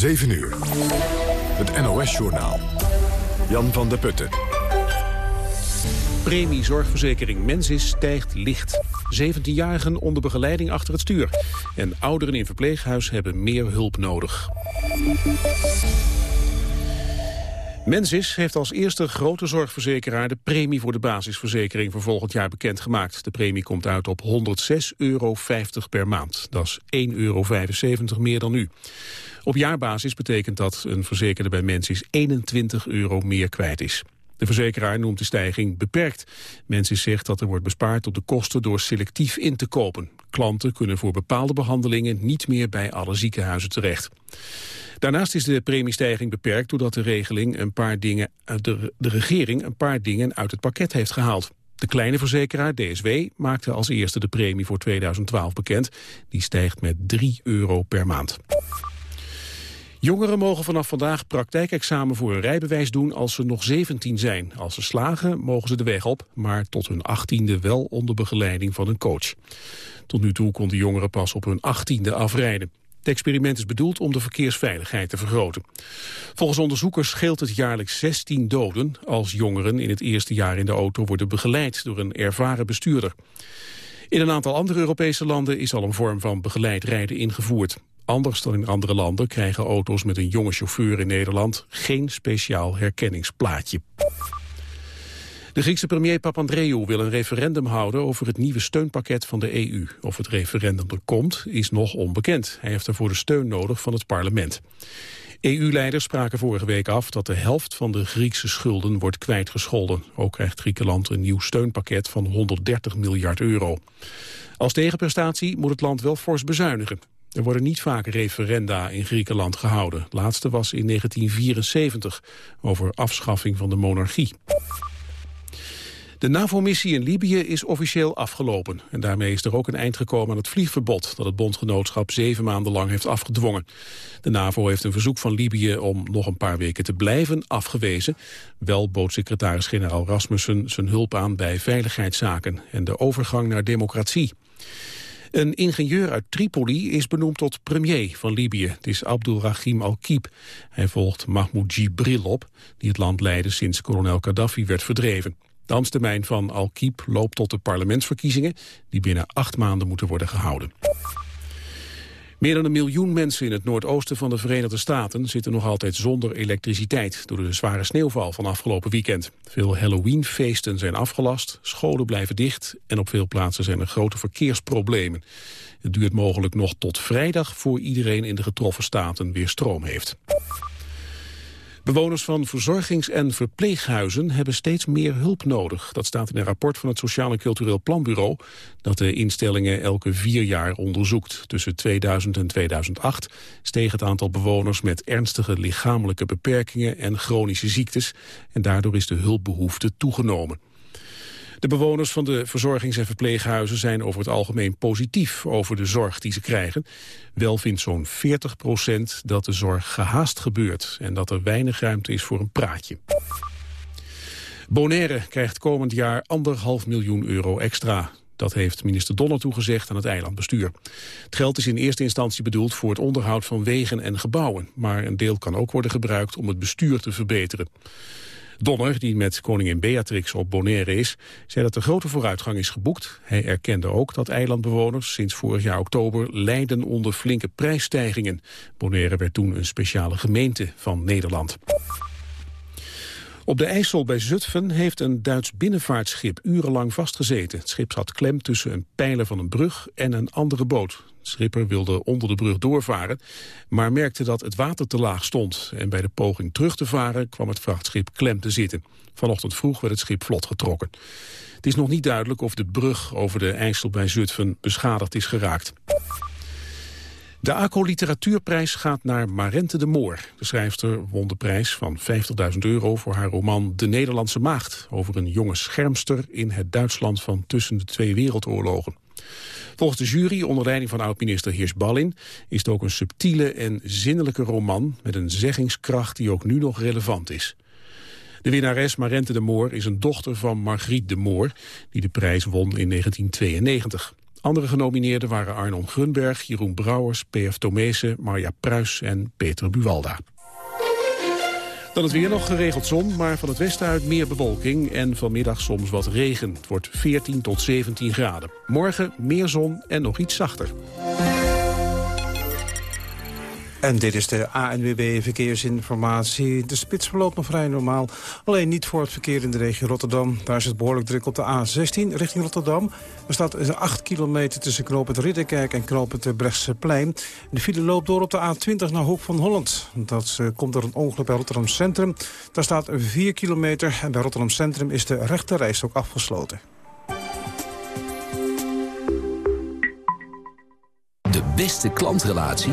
7 uur. Het NOS-journaal. Jan van der Putten. Premie zorgverzekering Mensis stijgt licht. 17-jarigen onder begeleiding achter het stuur. En ouderen in verpleeghuis hebben meer hulp nodig. Mensis heeft als eerste grote zorgverzekeraar de premie voor de basisverzekering voor volgend jaar bekendgemaakt. De premie komt uit op 106,50 euro per maand. Dat is 1,75 euro meer dan nu. Op jaarbasis betekent dat een verzekerde bij Mensis 21 euro meer kwijt is. De verzekeraar noemt de stijging beperkt. Mensis zegt dat er wordt bespaard op de kosten door selectief in te kopen. Klanten kunnen voor bepaalde behandelingen niet meer bij alle ziekenhuizen terecht. Daarnaast is de premiestijging beperkt doordat de, regeling een paar dingen, eh, de, de regering een paar dingen uit het pakket heeft gehaald. De kleine verzekeraar, DSW, maakte als eerste de premie voor 2012 bekend. Die stijgt met 3 euro per maand. Jongeren mogen vanaf vandaag praktijkexamen voor een rijbewijs doen als ze nog 17 zijn. Als ze slagen mogen ze de weg op, maar tot hun 18e wel onder begeleiding van een coach. Tot nu toe konden jongeren pas op hun 18e afrijden. Het experiment is bedoeld om de verkeersveiligheid te vergroten. Volgens onderzoekers scheelt het jaarlijks 16 doden... als jongeren in het eerste jaar in de auto worden begeleid door een ervaren bestuurder. In een aantal andere Europese landen is al een vorm van begeleid rijden ingevoerd. Anders dan in andere landen krijgen auto's met een jonge chauffeur in Nederland geen speciaal herkenningsplaatje. De Griekse premier Papandreou wil een referendum houden over het nieuwe steunpakket van de EU. Of het referendum er komt, is nog onbekend. Hij heeft daarvoor de steun nodig van het parlement. EU-leiders spraken vorige week af dat de helft van de Griekse schulden wordt kwijtgescholden. Ook krijgt Griekenland een nieuw steunpakket van 130 miljard euro. Als tegenprestatie moet het land wel fors bezuinigen. Er worden niet vaak referenda in Griekenland gehouden. Het laatste was in 1974 over afschaffing van de monarchie. De NAVO-missie in Libië is officieel afgelopen. En daarmee is er ook een eind gekomen aan het vliegverbod... dat het bondgenootschap zeven maanden lang heeft afgedwongen. De NAVO heeft een verzoek van Libië om nog een paar weken te blijven afgewezen. Wel bood secretaris-generaal Rasmussen zijn hulp aan bij veiligheidszaken... en de overgang naar democratie. Een ingenieur uit Tripoli is benoemd tot premier van Libië. Het is Abdulrahim al-Kiep. Hij volgt Mahmoud Jibril op, die het land leidde sinds kolonel Gaddafi werd verdreven. De ambtstermijn van Al-Kiep loopt tot de parlementsverkiezingen... die binnen acht maanden moeten worden gehouden. Meer dan een miljoen mensen in het noordoosten van de Verenigde Staten zitten nog altijd zonder elektriciteit door de zware sneeuwval van afgelopen weekend. Veel Halloweenfeesten zijn afgelast, scholen blijven dicht en op veel plaatsen zijn er grote verkeersproblemen. Het duurt mogelijk nog tot vrijdag voor iedereen in de getroffen staten weer stroom heeft. Bewoners van verzorgings- en verpleeghuizen hebben steeds meer hulp nodig. Dat staat in een rapport van het Sociaal en Cultureel Planbureau... dat de instellingen elke vier jaar onderzoekt. Tussen 2000 en 2008 steeg het aantal bewoners met ernstige lichamelijke beperkingen en chronische ziektes. En daardoor is de hulpbehoefte toegenomen. De bewoners van de verzorgings- en verpleeghuizen zijn over het algemeen positief over de zorg die ze krijgen. Wel vindt zo'n 40 procent dat de zorg gehaast gebeurt en dat er weinig ruimte is voor een praatje. Bonaire krijgt komend jaar anderhalf miljoen euro extra. Dat heeft minister Donner toegezegd aan het eilandbestuur. Het geld is in eerste instantie bedoeld voor het onderhoud van wegen en gebouwen. Maar een deel kan ook worden gebruikt om het bestuur te verbeteren. Donner, die met koningin Beatrix op Bonaire is, zei dat er grote vooruitgang is geboekt. Hij erkende ook dat eilandbewoners sinds vorig jaar oktober lijden onder flinke prijsstijgingen. Bonaire werd toen een speciale gemeente van Nederland. Op de IJssel bij Zutphen heeft een Duits binnenvaartschip urenlang vastgezeten. Het schip zat klem tussen een pijler van een brug en een andere boot. De schipper wilde onder de brug doorvaren, maar merkte dat het water te laag stond. En bij de poging terug te varen kwam het vrachtschip klem te zitten. Vanochtend vroeg werd het schip vlot getrokken. Het is nog niet duidelijk of de brug over de IJssel bij Zutphen beschadigd is geraakt. De ACO Literatuurprijs gaat naar Marente de Moor. De schrijfster won de prijs van 50.000 euro voor haar roman De Nederlandse Maagd... over een jonge schermster in het Duitsland van tussen de twee wereldoorlogen. Volgens de jury, onder leiding van oud-minister Heers Ballin... is het ook een subtiele en zinnelijke roman... met een zeggingskracht die ook nu nog relevant is. De winnares Marente de Moor is een dochter van Margriet de Moor... die de prijs won in 1992. Andere genomineerden waren Arnon Grunberg, Jeroen Brouwers, P.F. Tomezen, Marja Pruis en Peter Buwalda. Dan het weer nog geregeld zon, maar van het westen uit meer bewolking... en vanmiddag soms wat regen. Het wordt 14 tot 17 graden. Morgen meer zon en nog iets zachter. En dit is de ANWB Verkeersinformatie. De spits verloopt nog vrij normaal. Alleen niet voor het verkeer in de regio Rotterdam. Daar is het behoorlijk druk op de A16 richting Rotterdam. Er staat 8 kilometer tussen knooppunt Ridderkerk en knooppunt Brechtseplein. De file loopt door op de A20 naar Hoek van Holland. Dat uh, komt door een ongeluk bij Rotterdam Centrum. Daar staat 4 kilometer en bij Rotterdam Centrum is de rechte ook afgesloten. De beste klantrelatie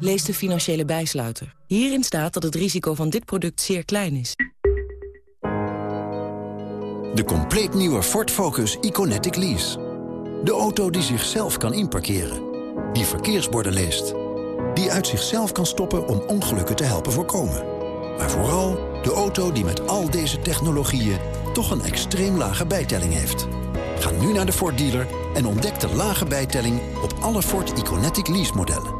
Lees de financiële bijsluiter. Hierin staat dat het risico van dit product zeer klein is. De compleet nieuwe Ford Focus Iconetic Lease. De auto die zichzelf kan inparkeren. Die verkeersborden leest. Die uit zichzelf kan stoppen om ongelukken te helpen voorkomen. Maar vooral de auto die met al deze technologieën... toch een extreem lage bijtelling heeft. Ga nu naar de Ford dealer en ontdek de lage bijtelling op alle Ford Iconetic lease modellen.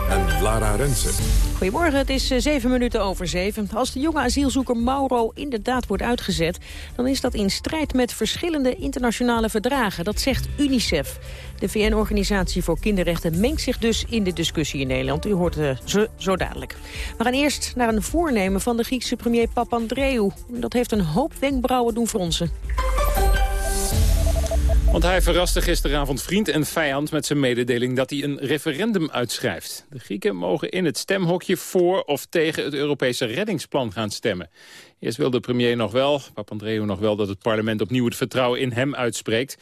en Lara Rensen. Goedemorgen, het is eh, zeven minuten over zeven. Als de jonge asielzoeker Mauro inderdaad wordt uitgezet... dan is dat in strijd met verschillende internationale verdragen. Dat zegt UNICEF. De VN-organisatie voor kinderrechten mengt zich dus in de discussie in Nederland. U hoort uh, zo, zo dadelijk. We gaan eerst naar een voornemen van de Griekse premier Papandreou. Dat heeft een hoop wenkbrauwen doen fronsen. Want hij verraste gisteravond vriend en vijand met zijn mededeling dat hij een referendum uitschrijft. De Grieken mogen in het stemhokje voor of tegen het Europese reddingsplan gaan stemmen. Eerst wil de premier nog wel, Papandreou nog wel, dat het parlement opnieuw het vertrouwen in hem uitspreekt.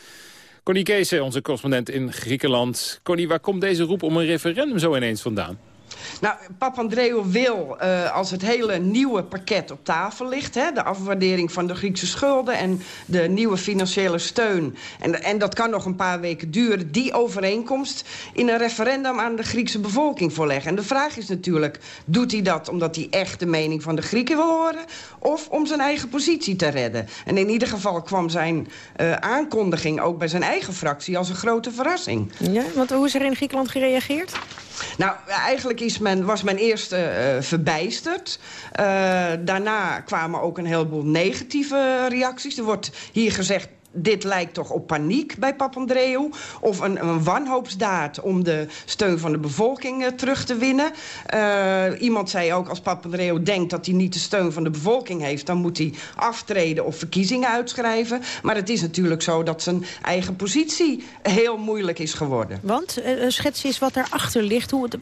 Connie Kees, onze correspondent in Griekenland. Connie, waar komt deze roep om een referendum zo ineens vandaan? Nou, Papandreou wil, uh, als het hele nieuwe pakket op tafel ligt... Hè, de afwaardering van de Griekse schulden en de nieuwe financiële steun... En, en dat kan nog een paar weken duren, die overeenkomst... in een referendum aan de Griekse bevolking voorleggen. En de vraag is natuurlijk, doet hij dat omdat hij echt de mening van de Grieken wil horen... of om zijn eigen positie te redden? En in ieder geval kwam zijn uh, aankondiging ook bij zijn eigen fractie... als een grote verrassing. Ja, want hoe is er in Griekenland gereageerd? Nou, eigenlijk men, was men eerst uh, verbijsterd. Uh, daarna kwamen ook een heleboel negatieve reacties. Er wordt hier gezegd dit lijkt toch op paniek bij Papandreou. Of een, een wanhoopsdaad om de steun van de bevolking uh, terug te winnen. Uh, iemand zei ook, als Papandreou denkt dat hij niet de steun van de bevolking heeft... dan moet hij aftreden of verkiezingen uitschrijven. Maar het is natuurlijk zo dat zijn eigen positie heel moeilijk is geworden. Want? Uh, schets eens wat erachter ligt. Hoe het,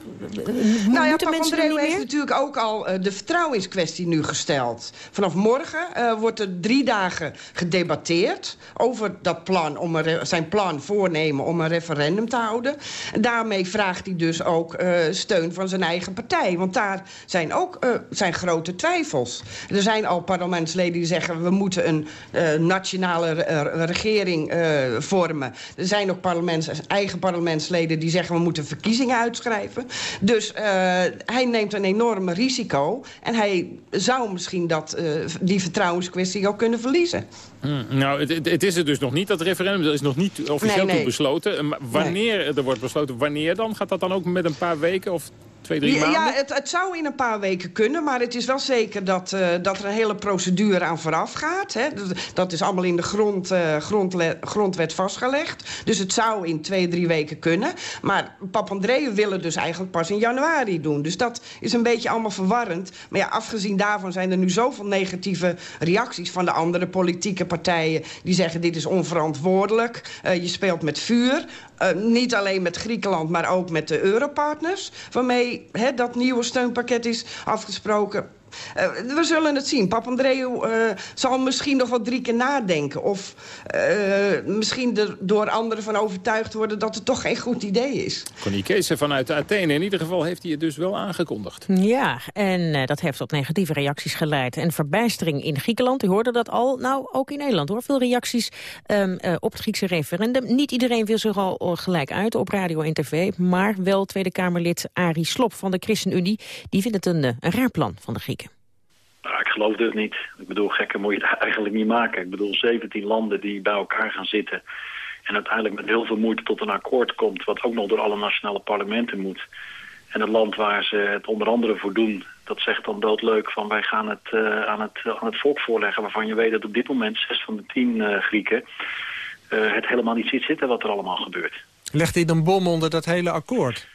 nou ja, Papandreou heeft natuurlijk ook al de vertrouwenskwestie nu gesteld. Vanaf morgen wordt er drie dagen gedebatteerd over dat plan, om zijn plan voornemen om een referendum te houden. En daarmee vraagt hij dus ook uh, steun van zijn eigen partij. Want daar zijn ook uh, zijn grote twijfels. Er zijn al parlementsleden die zeggen... we moeten een uh, nationale re regering vormen. Er zijn ook parlements, eigen parlementsleden die zeggen... we moeten verkiezingen uitschrijven. Dus hij neemt een enorm risico. En hij zou misschien dat, die vertrouwenskwestie ook kunnen verliezen. Mm, nou, het, het, is er dus nog niet, dat referendum. Dat is nog niet officieel nee, nee. toe besloten. Maar wanneer nee. er wordt besloten, wanneer dan? Gaat dat dan ook met een paar weken of Twee, drie maanden? Ja, het, het, zou in een paar weken kunnen. Maar het is wel zeker dat, uh, dat er een hele procedure aan vooraf gaat. Hè. Dat is allemaal in de grond, uh, grondwet vastgelegd. Dus het zou in twee, drie weken kunnen. Maar Papandreou willen dus eigenlijk pas in januari doen. Dus dat is een beetje allemaal verwarrend. Maar ja, afgezien daarvan zijn er nu zoveel negatieve reacties... van de andere politieke partijen die zeggen dit is onverantwoordelijk. Uh, je speelt met vuur. Uh, niet alleen met Griekenland, maar ook met de europartners... waarmee dat nieuwe steunpakket is afgesproken. Uh, we zullen het zien. Papandreou uh, zal misschien nog wel drie keer nadenken. Of uh, misschien er door anderen van overtuigd worden... dat het toch geen goed idee is. Connie Kees vanuit Athene. In ieder geval heeft hij het dus wel aangekondigd. Ja, en dat heeft tot negatieve reacties geleid. En verbijstering in Griekenland, u hoorde dat al. Nou, ook in Nederland hoor. Veel reacties um, op het Griekse referendum. Niet iedereen wil zich al gelijk uit op radio en tv. Maar wel Tweede Kamerlid Arie Slop van de ChristenUnie. Die vindt het een, een raar plan van de Grieken. Nou, ik geloof het niet. Ik bedoel, gekker moet je het eigenlijk niet maken. Ik bedoel, 17 landen die bij elkaar gaan zitten... en uiteindelijk met heel veel moeite tot een akkoord komt... wat ook nog door alle nationale parlementen moet. En het land waar ze het onder andere voor doen... dat zegt dan doodleuk van wij gaan het, uh, aan, het aan het volk voorleggen... waarvan je weet dat op dit moment 6 van de 10 uh, Grieken... Uh, het helemaal niet ziet zitten wat er allemaal gebeurt. Legt dit een bom onder dat hele akkoord?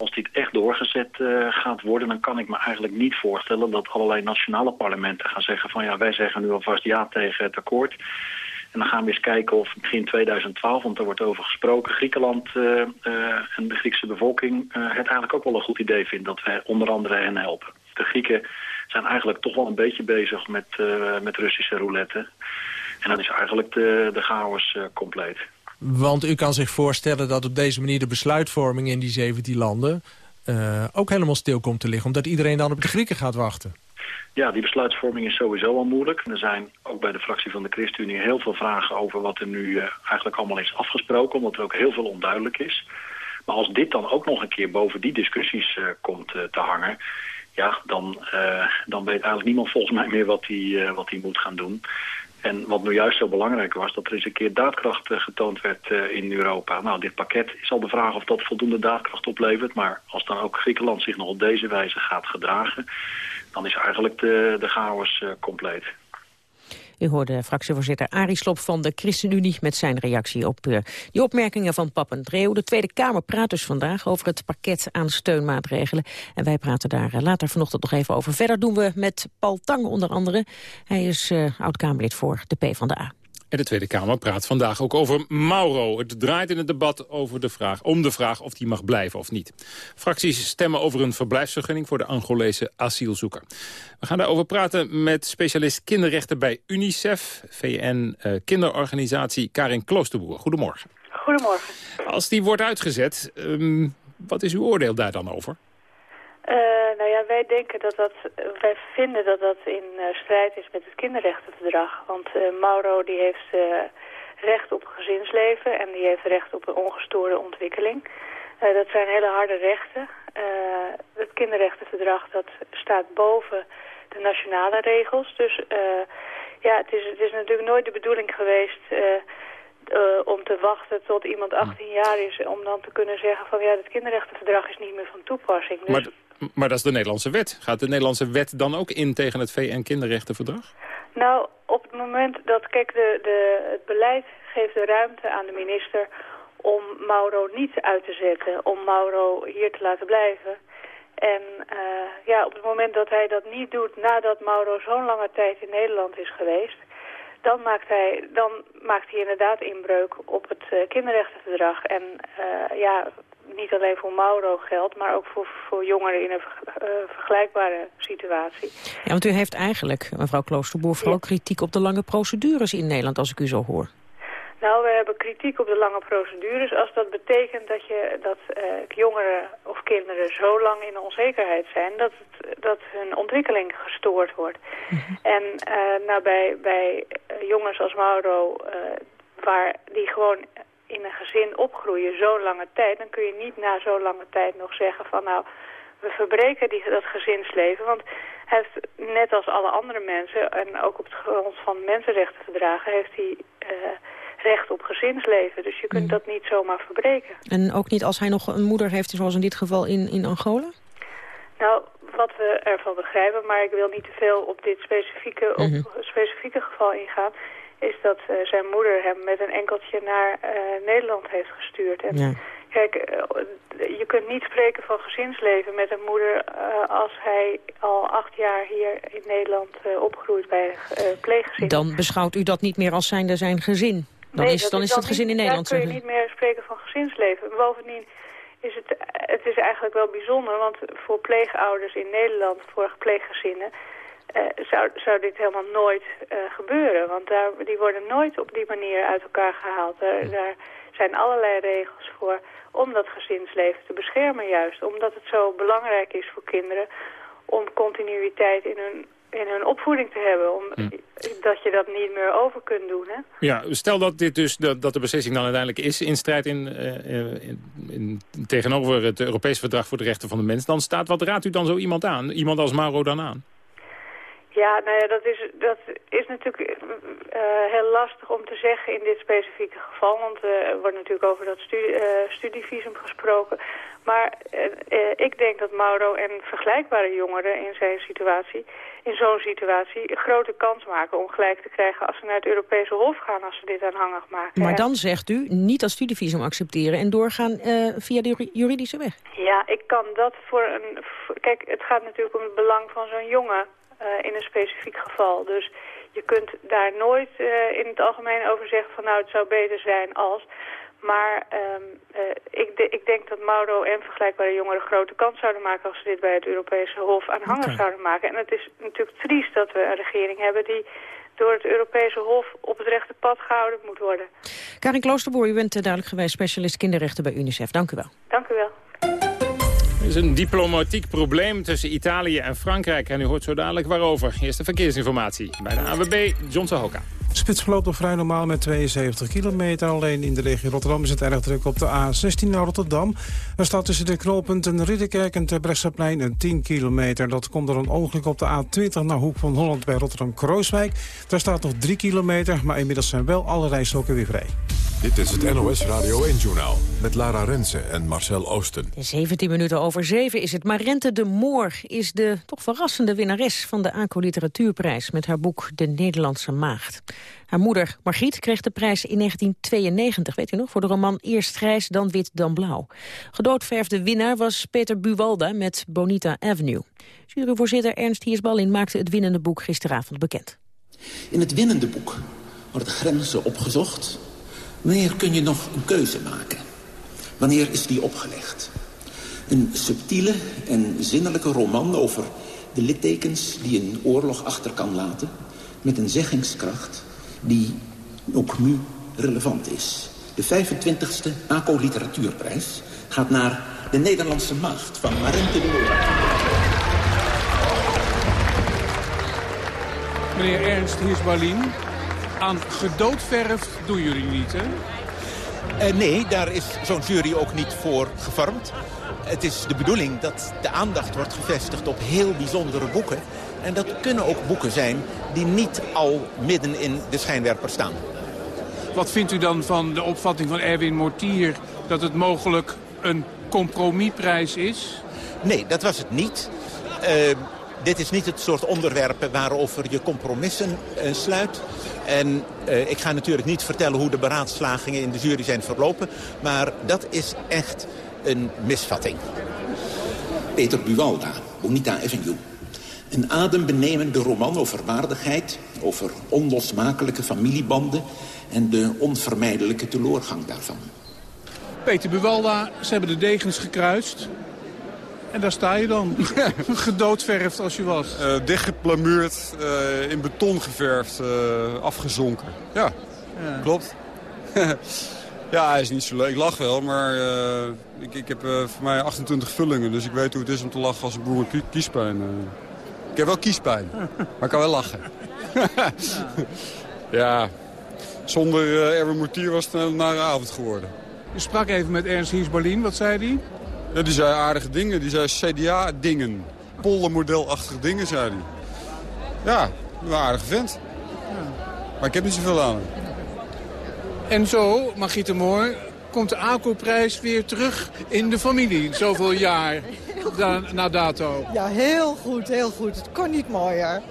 Als dit echt doorgezet uh, gaat worden, dan kan ik me eigenlijk niet voorstellen dat allerlei nationale parlementen gaan zeggen van ja, wij zeggen nu alvast ja tegen het akkoord. En dan gaan we eens kijken of begin 2012, want er wordt over gesproken, Griekenland uh, uh, en de Griekse bevolking het eigenlijk ook wel een goed idee vindt dat wij onder andere hen helpen. De Grieken zijn eigenlijk toch wel een beetje bezig met, met Russische roulette. En dan is eigenlijk de, de chaos compleet. Want u kan zich voorstellen dat op deze manier de besluitvorming in die 17 landen... Uh, ook helemaal stil komt te liggen, omdat iedereen dan op de Grieken gaat wachten. Ja, die besluitvorming is sowieso al moeilijk. Er zijn ook bij de fractie van de ChristenUnie heel veel vragen over wat er nu uh, eigenlijk allemaal is afgesproken, omdat er ook heel veel onduidelijk is. Maar als dit dan ook nog een keer boven die discussies uh, komt te hangen, ja, dan, dan weet eigenlijk niemand volgens mij meer wat hij wat moet gaan doen. En wat nu juist zo belangrijk was, dat er eens een keer daadkracht uh, getoond werd uh, in Europa. Nou, dit pakket is al de vraag of dat voldoende daadkracht oplevert. Maar als dan ook Griekenland zich nog op deze wijze gaat gedragen... dan is eigenlijk de, de chaos uh, compleet. U hoorde fractievoorzitter Arie Slop van de ChristenUnie... met zijn reactie op uh, die opmerkingen van Papandreou. De Tweede Kamer praat dus vandaag over het pakket aan steunmaatregelen. En wij praten daar uh, later vanochtend nog even over. Verder doen we met Paul Tang onder andere. Hij is uh, oud-Kamerlid voor de PvdA. En de Tweede Kamer praat vandaag ook over Mauro. Het draait in het debat over de vraag, om de vraag of hij mag blijven of niet. Fracties stemmen over een verblijfsvergunning voor de Angolese asielzoeker. We gaan daarover praten met specialist kinderrechten bij UNICEF, VN-kinderorganisatie eh, Karin Kloosterboer. Goedemorgen. Goedemorgen. Als die wordt uitgezet, um, wat is uw oordeel daar dan over? Uh, nou ja, wij denken dat dat, wij vinden dat dat in uh, strijd is met het kinderrechtenverdrag. Want uh, Mauro die heeft recht op gezinsleven en die heeft recht op een ongestoorde ontwikkeling. dat zijn hele harde rechten. het kinderrechtenverdrag dat staat boven de nationale regels. Dus ja, het is, het is natuurlijk nooit de bedoeling geweest... Uh, om te wachten tot iemand 18 jaar is... om dan te kunnen zeggen van ja, het kinderrechtenverdrag is niet meer van toepassing. Dus... Maar, maar dat is de Nederlandse wet. Gaat de Nederlandse wet dan ook in tegen het VN-kinderrechtenverdrag? Nou, op het moment dat, kijk, de, de, het beleid geeft de ruimte aan de minister om Mauro niet uit te zetten, om Mauro hier te laten blijven. En uh, ja, op het moment dat hij dat niet doet nadat Mauro zo'n lange tijd in Nederland is geweest dan maakt hij, dan maakt hij inderdaad inbreuk op het uh, kinderrechtenverdrag. En uh, ja, niet alleen voor Mauro geldt, maar ook voor, voor jongeren in een uh, vergelijkbare situatie. Ja, want u heeft eigenlijk, mevrouw Kloosterboer, vooral ja. kritiek op de lange procedures in Nederland, als ik u zo hoor. Nou, we hebben kritiek op de lange procedures als dat betekent dat, je, dat uh, jongeren of kinderen zo lang in onzekerheid zijn dat, het, dat hun ontwikkeling gestoord wordt. Mm -hmm. En uh, nou, bij, bij jongens als Mauro, waar die gewoon in een gezin opgroeien zo'n lange tijd, dan kun je niet na zo'n lange tijd nog zeggen van nou, we verbreken die, dat gezinsleven. Want hij heeft, net als alle andere mensen, en ook op het grond van mensenrechtenverdragen, heeft hij recht op gezinsleven. Dus je kunt mm. dat niet zomaar verbreken. En ook niet als hij nog een moeder heeft, zoals in dit geval in, in Angola? Nou, wat we ervan begrijpen, maar ik wil niet te veel op dit specifieke, op mhm. specifieke geval ingaan is dat uh, zijn moeder hem met een enkeltje naar uh, Nederland heeft gestuurd. En ja. Kijk, uh, je kunt niet spreken van gezinsleven met een moeder als hij al acht jaar hier in Nederland opgroeit bij een pleeggezin. Dan beschouwt u dat niet meer als zijnde zijn gezin? Dan nee, is, dan is het gezin niet, in Nederland. Dan kun je niet meer spreken van gezinsleven. Bovendien is het, het is eigenlijk wel bijzonder, want voor pleegouders in Nederland, voor pleeggezinnen uh, zou, zou dit helemaal nooit uh, gebeuren. Want daar, die worden nooit op die manier uit elkaar gehaald. Daar, daar, zijn allerlei regels voor om dat gezinsleven te beschermen juist. Omdat het zo belangrijk is voor kinderen om continuïteit in hun, in hun opvoeding te hebben. Om, hm. Dat je dat niet meer over kunt doen. Hè? Ja, stel dat, dit dus, dat, dat de beslissing dan uiteindelijk is in strijd in, uh, in, in, tegenover het Europees Verdrag voor de Rechten van de Mens. Dan staat, wat raadt u dan zo iemand aan? Iemand als Mauro dan aan? Ja, nou ja, dat is, dat is natuurlijk uh, heel lastig om te zeggen in dit specifieke geval. Want uh, er wordt natuurlijk over dat studie, uh, studievisum gesproken. Maar ik denk dat Mauro en vergelijkbare jongeren in zijn situatie, in zo'n situatie, een grote kans maken om gelijk te krijgen als ze naar het Europese Hof gaan als ze dit aanhangig maken. Maar dan zegt u niet als studievisum accepteren en doorgaan via de juridische weg. Ja, ik kan dat voor een... kijk, het gaat natuurlijk om het belang van zo'n jongen in een specifiek geval. Dus je kunt daar nooit uh, in het algemeen over zeggen van nou het zou beter zijn als... Maar um, uh, ik, de, ik, denk dat Mauro en vergelijkbare jongeren grote kans zouden maken als ze dit bij het Europese Hof aanhangig okay. zouden maken. En het is natuurlijk triest dat we een regering hebben die door het Europese Hof op het rechte pad gehouden moet worden. Karin Kloosterboer, u bent duidelijk geweest specialist kinderrechten bij UNICEF. Dank u wel. Dank u wel. Er is een diplomatiek probleem tussen Italië en Frankrijk. En u hoort zo dadelijk waarover. Eerste verkeersinformatie bij de AWB, John Sahoka. Spits verloopt nog vrij normaal met 72 kilometer. Alleen in de regio Rotterdam is het erg druk op de A16 naar Rotterdam. Er staat tussen de knooppunten Ridderkerk en Terbrechtseplein een 10 kilometer. Dat komt door een ongeluk op de A20 naar Hoek van Holland bij Rotterdam-Krooswijk. Daar staat nog 3 kilometer, maar inmiddels zijn wel alle rijstroken weer vrij. Dit is het NOS Radio 1-journaal met Lara Rensen en Marcel Oosten. 17 minuten over 7 is het. Marente de Moor is de toch verrassende winnares van de ACO Literatuurprijs... met haar boek De Nederlandse Maagd. Haar moeder Margriet kreeg de prijs in 1992, weet u nog, voor de roman Eerst grijs, dan wit, dan blauw. Gedoodverfde winnaar was Peter Buwalda met Bonita Avenue. Juryvoorzitter Ernst Hiersballin maakte het winnende boek gisteravond bekend. In het winnende boek worden grenzen opgezocht Wanneer kun je nog een keuze maken? Wanneer is die opgelegd? Een subtiele en zinnelijke roman over de littekens die een oorlog achter kan laten... met een zeggingskracht die ook nu relevant is. De 25e ACO Literatuurprijs gaat naar de Nederlandse maagd van Marente de Moor. Meneer Ernst Hirsbalin, aan gedoodverf doen jullie niet, hè? Uh, nee, daar is zo'n jury ook niet voor gevormd. Het is de bedoeling dat de aandacht wordt gevestigd op heel bijzondere boeken. En dat kunnen ook boeken zijn die niet al midden in de schijnwerper staan. Wat vindt u dan van de opvatting van Erwin Mortier... dat het mogelijk een compromisprijs is? Nee, dat was het niet. Uh, dit is niet het soort onderwerpen waarover je compromissen uh, sluit. En uh, ik ga natuurlijk niet vertellen hoe de beraadslagingen in de jury zijn verlopen. Maar dat is echt een misvatting. Peter Buwalda, Bonita Avenue. Een adembenemende roman over waardigheid, over onlosmakelijke familiebanden... en de onvermijdelijke teleurgang daarvan. Peter Buwalda, ze hebben de degens gekruist. En daar sta je dan, gedoodverfd als je was. Uh, dichtgeplamuurd, uh, in beton geverfd, uh, afgezonken. Ja, ja. klopt. ja, hij is niet zo leuk. Ik lach wel, maar ik, ik, heb voor mij 28 vullingen. Dus ik weet hoe het is om te lachen als een boer met kiespijn. ik heb wel kiespijn, maar ik kan wel lachen. ja. zonder Erwin Mortier was het een nare avond geworden. Je sprak even met Ernst Hies Wat zei hij? Ja, die zei aardige dingen. Die zei CDA-dingen. Poldermodelachtige dingen, zei hij. Ja, een aardige vent. Ja. Maar ik heb niet zoveel aan En zo, Margriete Moor, komt de ACO-prijs weer terug in de familie. Zoveel jaar na dato? Ja, heel goed, heel goed. Het kon niet mooier.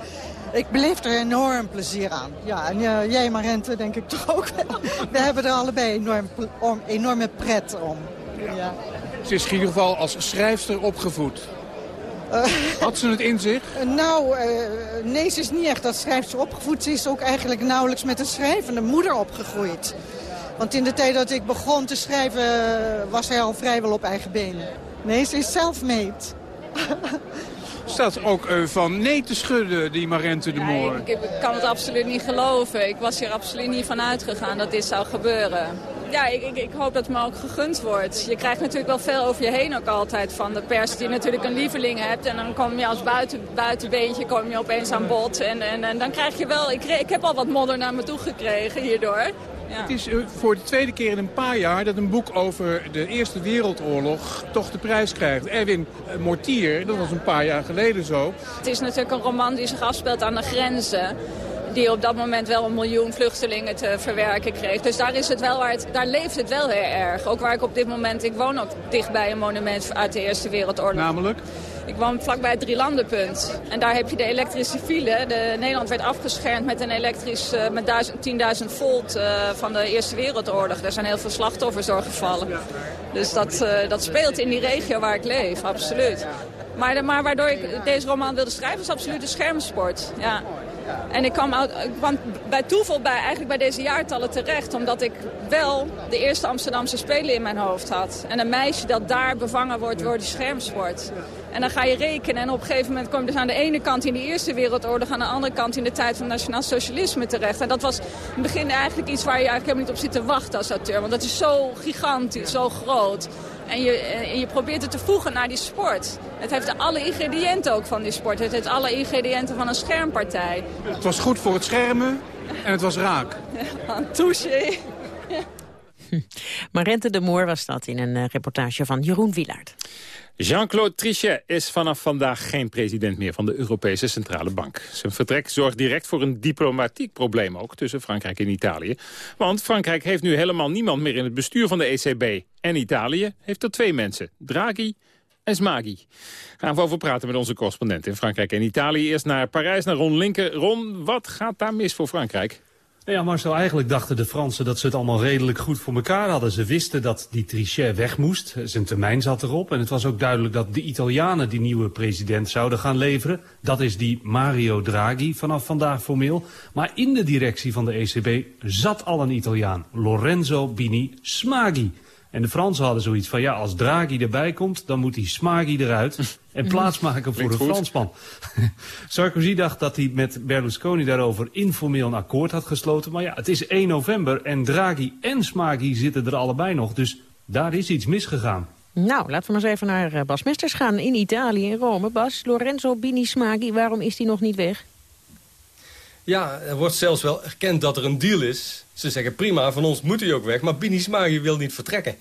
Ik beleef er enorm plezier aan. Ja, en uh, jij Marente denk ik toch ook wel. We hebben er allebei enorm, om, enorme pret om. Ja. Ze is in ieder geval als schrijfster opgevoed. Uh, Had ze het in zich? Uh, nou, nee, ze is niet echt als schrijfster opgevoed. Ze is ook eigenlijk nauwelijks met een schrijvende moeder opgegroeid. Want in de tijd dat ik begon te schrijven was hij al vrijwel op eigen benen. Nee, ze is self-made. staat ook uh, van nee te schudden, die Marente de Moor. ik, ik, kan het absoluut niet geloven. Ik was hier absoluut niet van uitgegaan dat dit zou gebeuren. Ja, ik, ik, ik, hoop dat het me ook gegund wordt. Je krijgt natuurlijk wel veel over je heen ook altijd van de pers die natuurlijk een lieveling hebt. En dan kom je als buiten, buitenbeentje kom je opeens aan bod. En, en, en dan krijg je wel... Ik, ik heb al wat modder naar me toe gekregen hierdoor. Het is eh, voor de tweede keer in een paar jaar dat een boek over de Eerste Wereldoorlog toch de prijs krijgt. Erwin eh, Mortier, dat was een paar jaar geleden zo. Het is natuurlijk een roman die zich afspeelt aan de grenzen die op dat moment wel een miljoen vluchtelingen te verwerken kreeg. Dus daar, is het wel waar het, daar leeft het wel heel erg. Ook waar ik op dit moment, ik woon ook dichtbij een monument uit de Eerste Wereldoorlog. Namelijk? Ik woon vlakbij het Drielandenpunt. En daar heb je de elektrische file. De, Nederland werd afgeschermd met een elektrisch uh, met 10.000 volt uh, van de Eerste Wereldoorlog. Er zijn heel veel slachtoffers doorgevallen. Dus dat, uh, dat speelt in die regio waar ik leef, absoluut. Maar, maar waardoor ik deze roman wilde schrijven is absoluut de schermsport. Ja. En ik kwam, bij toeval bij, eigenlijk bij deze jaartallen terecht. Omdat ik wel de eerste Amsterdamse Spelen in mijn hoofd had. En een meisje dat daar bevangen wordt door die schermsport. En dan ga je rekenen en op een gegeven moment kom je dus aan de ene kant in de Eerste Wereldoorlog... aan de andere kant in de tijd van nationaal socialisme terecht. En dat was in het begin eigenlijk iets waar je eigenlijk helemaal niet op zit te wachten als auteur. Want dat is zo gigantisch, zo groot. En je, en je probeert het te voegen naar die sport. Het heeft alle ingrediënten ook van die sport. Het heeft alle ingrediënten van een schermpartij. Het was goed voor het schermen en het was raak. Een touche. Marente de Moor was dat in een uh, reportage van Jeroen Wielaert. Jean-Claude Trichet is vanaf vandaag geen president meer van de Europese Centrale Bank. Zijn vertrek zorgt direct voor een diplomatiek probleem ook tussen Frankrijk en Italië. Want Frankrijk heeft nu helemaal niemand meer in het bestuur van de ECB. En Italië heeft er twee mensen, Draghi en Smaghi. Gaan we over praten met onze correspondent in Frankrijk en Italië. Eerst naar Parijs, naar Ron Linker. Ron, wat gaat daar mis voor Frankrijk? Ja, Marcel, eigenlijk dachten de Fransen dat ze het allemaal redelijk goed voor elkaar hadden. Ze wisten dat die Trichet weg moest. Zijn termijn zat erop. En het was ook duidelijk dat de Italianen die nieuwe president zouden gaan leveren. Dat is die Mario Draghi vanaf vandaag formeel. Maar in de directie van de ECB zat al een Italiaan. Lorenzo Bini Smaghi. En de Fransen hadden zoiets van, ja, als Draghi erbij komt, dan moet die Smaghi eruit en plaatsmaken voor een Fransman. Sarkozy dacht dat hij met Berlusconi daarover informeel een akkoord had gesloten. Maar ja, het is 1 november en Draghi en Smaghi zitten er allebei nog. Dus daar is iets misgegaan. Nou, laten we maar eens even naar eh, Bas Mesters gaan in Italië, in Rome. Bas, Lorenzo Bini Smaghi, waarom is hij nog niet weg? Ja, er wordt zelfs wel erkend dat er een deal is. Ze zeggen prima, van ons moet hij ook weg, maar Bini Smaghi wil niet vertrekken.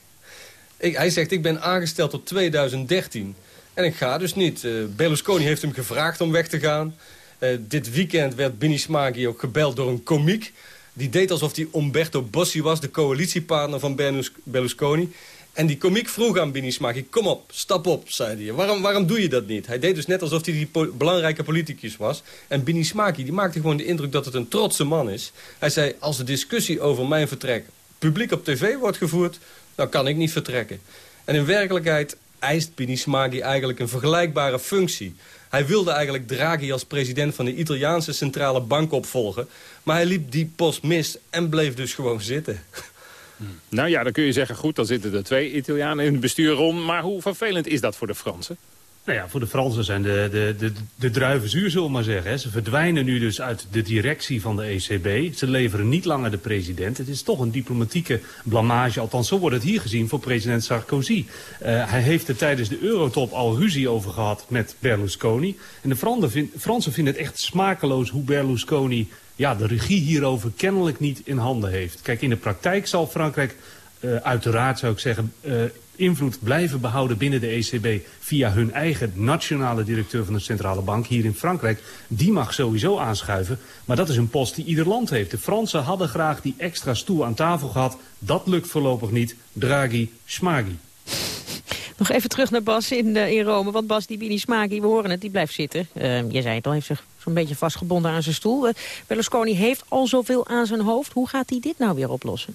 Hij zegt, ik ben aangesteld tot 2013 en ik ga dus niet. Uh, Berlusconi heeft hem gevraagd om weg te gaan. Uh, dit weekend werd Bini Smaghi ook gebeld door een komiek. Die deed alsof hij Umberto Bossi was, de coalitiepartner van Berlusconi. En die komiek vroeg aan Bini Smaghi, kom op, stap op, zei hij. Waarom, waarom doe je dat niet? Hij deed dus net alsof hij die belangrijke politicus was. En Bini Smaghi die maakte gewoon de indruk dat het een trotse man is. Hij zei, als de discussie over mijn vertrek publiek op tv wordt gevoerd... dan kan ik niet vertrekken. En in werkelijkheid eist Bini Smaghi eigenlijk een vergelijkbare functie. Hij wilde eigenlijk Draghi als president van de Italiaanse centrale bank opvolgen. Maar hij liep die post mis en bleef dus gewoon zitten. Nou ja, dan kun je zeggen, goed, dan zitten er twee Italianen in het bestuur rond. Maar hoe vervelend is dat voor de Fransen? Nou ja, voor de Fransen zijn de, de, de, de druiven zuur, zullen we maar zeggen. Ze verdwijnen nu dus uit de directie van de ECB. Ze leveren niet langer de president. Het is toch een diplomatieke blamage. Althans, zo wordt het hier gezien voor president Sarkozy. Uh, hij heeft er tijdens de eurotop al ruzie over gehad met Berlusconi. En de Fransen vinden het echt smakeloos hoe Berlusconi ja, de regie hierover kennelijk niet in handen heeft. Kijk, in de praktijk zal Frankrijk uh, uiteraard, zou ik zeggen... Uh, invloed blijven behouden binnen de ECB... via hun eigen nationale directeur van de Centrale Bank hier in Frankrijk. Die mag sowieso aanschuiven, maar dat is een post die ieder land heeft. De Fransen hadden graag die extra stoel aan tafel gehad. Dat lukt voorlopig niet. Draghi, Smaghi. Nog even terug naar Bas in, uh, in Rome. Want Bas, die Bini Smaki, we horen het, die blijft zitten. Uh, je zei het al, heeft zich zo'n beetje vastgebonden aan zijn stoel. Uh, Berlusconi heeft al zoveel aan zijn hoofd. Hoe gaat hij dit nou weer oplossen?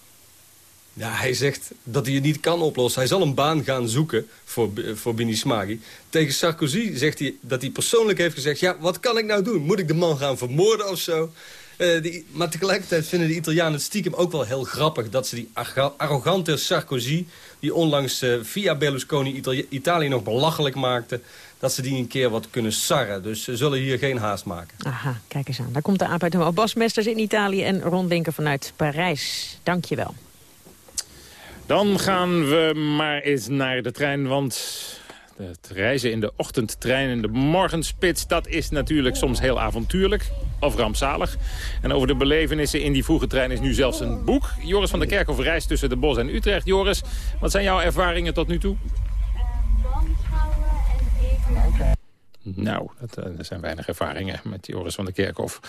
Ja, hij zegt dat hij het niet kan oplossen. Hij zal een baan gaan zoeken voor, voor Bini Smaghi. Tegen Sarkozy zegt hij dat hij persoonlijk heeft gezegd... ja, wat kan ik nou doen? Moet ik de man gaan vermoorden of zo? Uh, die, maar tegelijkertijd vinden de Italianen het stiekem ook wel heel grappig... dat ze die arrogante Sarkozy, die onlangs via Berlusconi Itali Italië nog belachelijk maakte... dat ze die een keer wat kunnen sarren. Dus ze zullen hier geen haast maken. Aha, kijk eens aan. Daar komt de aap uit de Bas Mesters in Italië en Ron Linker vanuit Parijs. Dank je wel. Dan gaan we maar eens naar de trein, want het reizen in de ochtendtrein en de morgenspits... dat is natuurlijk soms heel avontuurlijk of rampzalig. En over de belevenissen in die vroege trein is nu zelfs een boek. Joris van der Kerkhoff reist tussen de Bos en Utrecht. Joris, wat zijn jouw ervaringen tot nu toe? Nou, dat, er zijn weinig ervaringen met Joris van der Kerkhoff.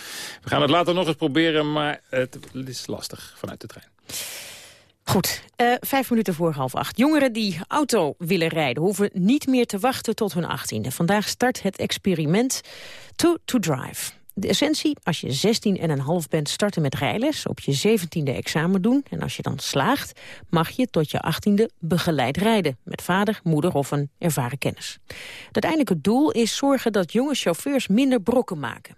We gaan het later nog eens proberen, maar het is lastig vanuit de trein. Goed, uh, vijf minuten voor half acht. Jongeren die auto willen rijden hoeven niet meer te wachten tot hun achttiende. Vandaag start het experiment To To Drive. De essentie, als je 16 en een half bent, starten met rijles, op je 17e examen doen. En als je dan slaagt, mag je tot je 18e begeleid rijden. Met vader, moeder of een ervaren kennis. Het uiteindelijke doel is zorgen dat jonge chauffeurs minder brokken maken.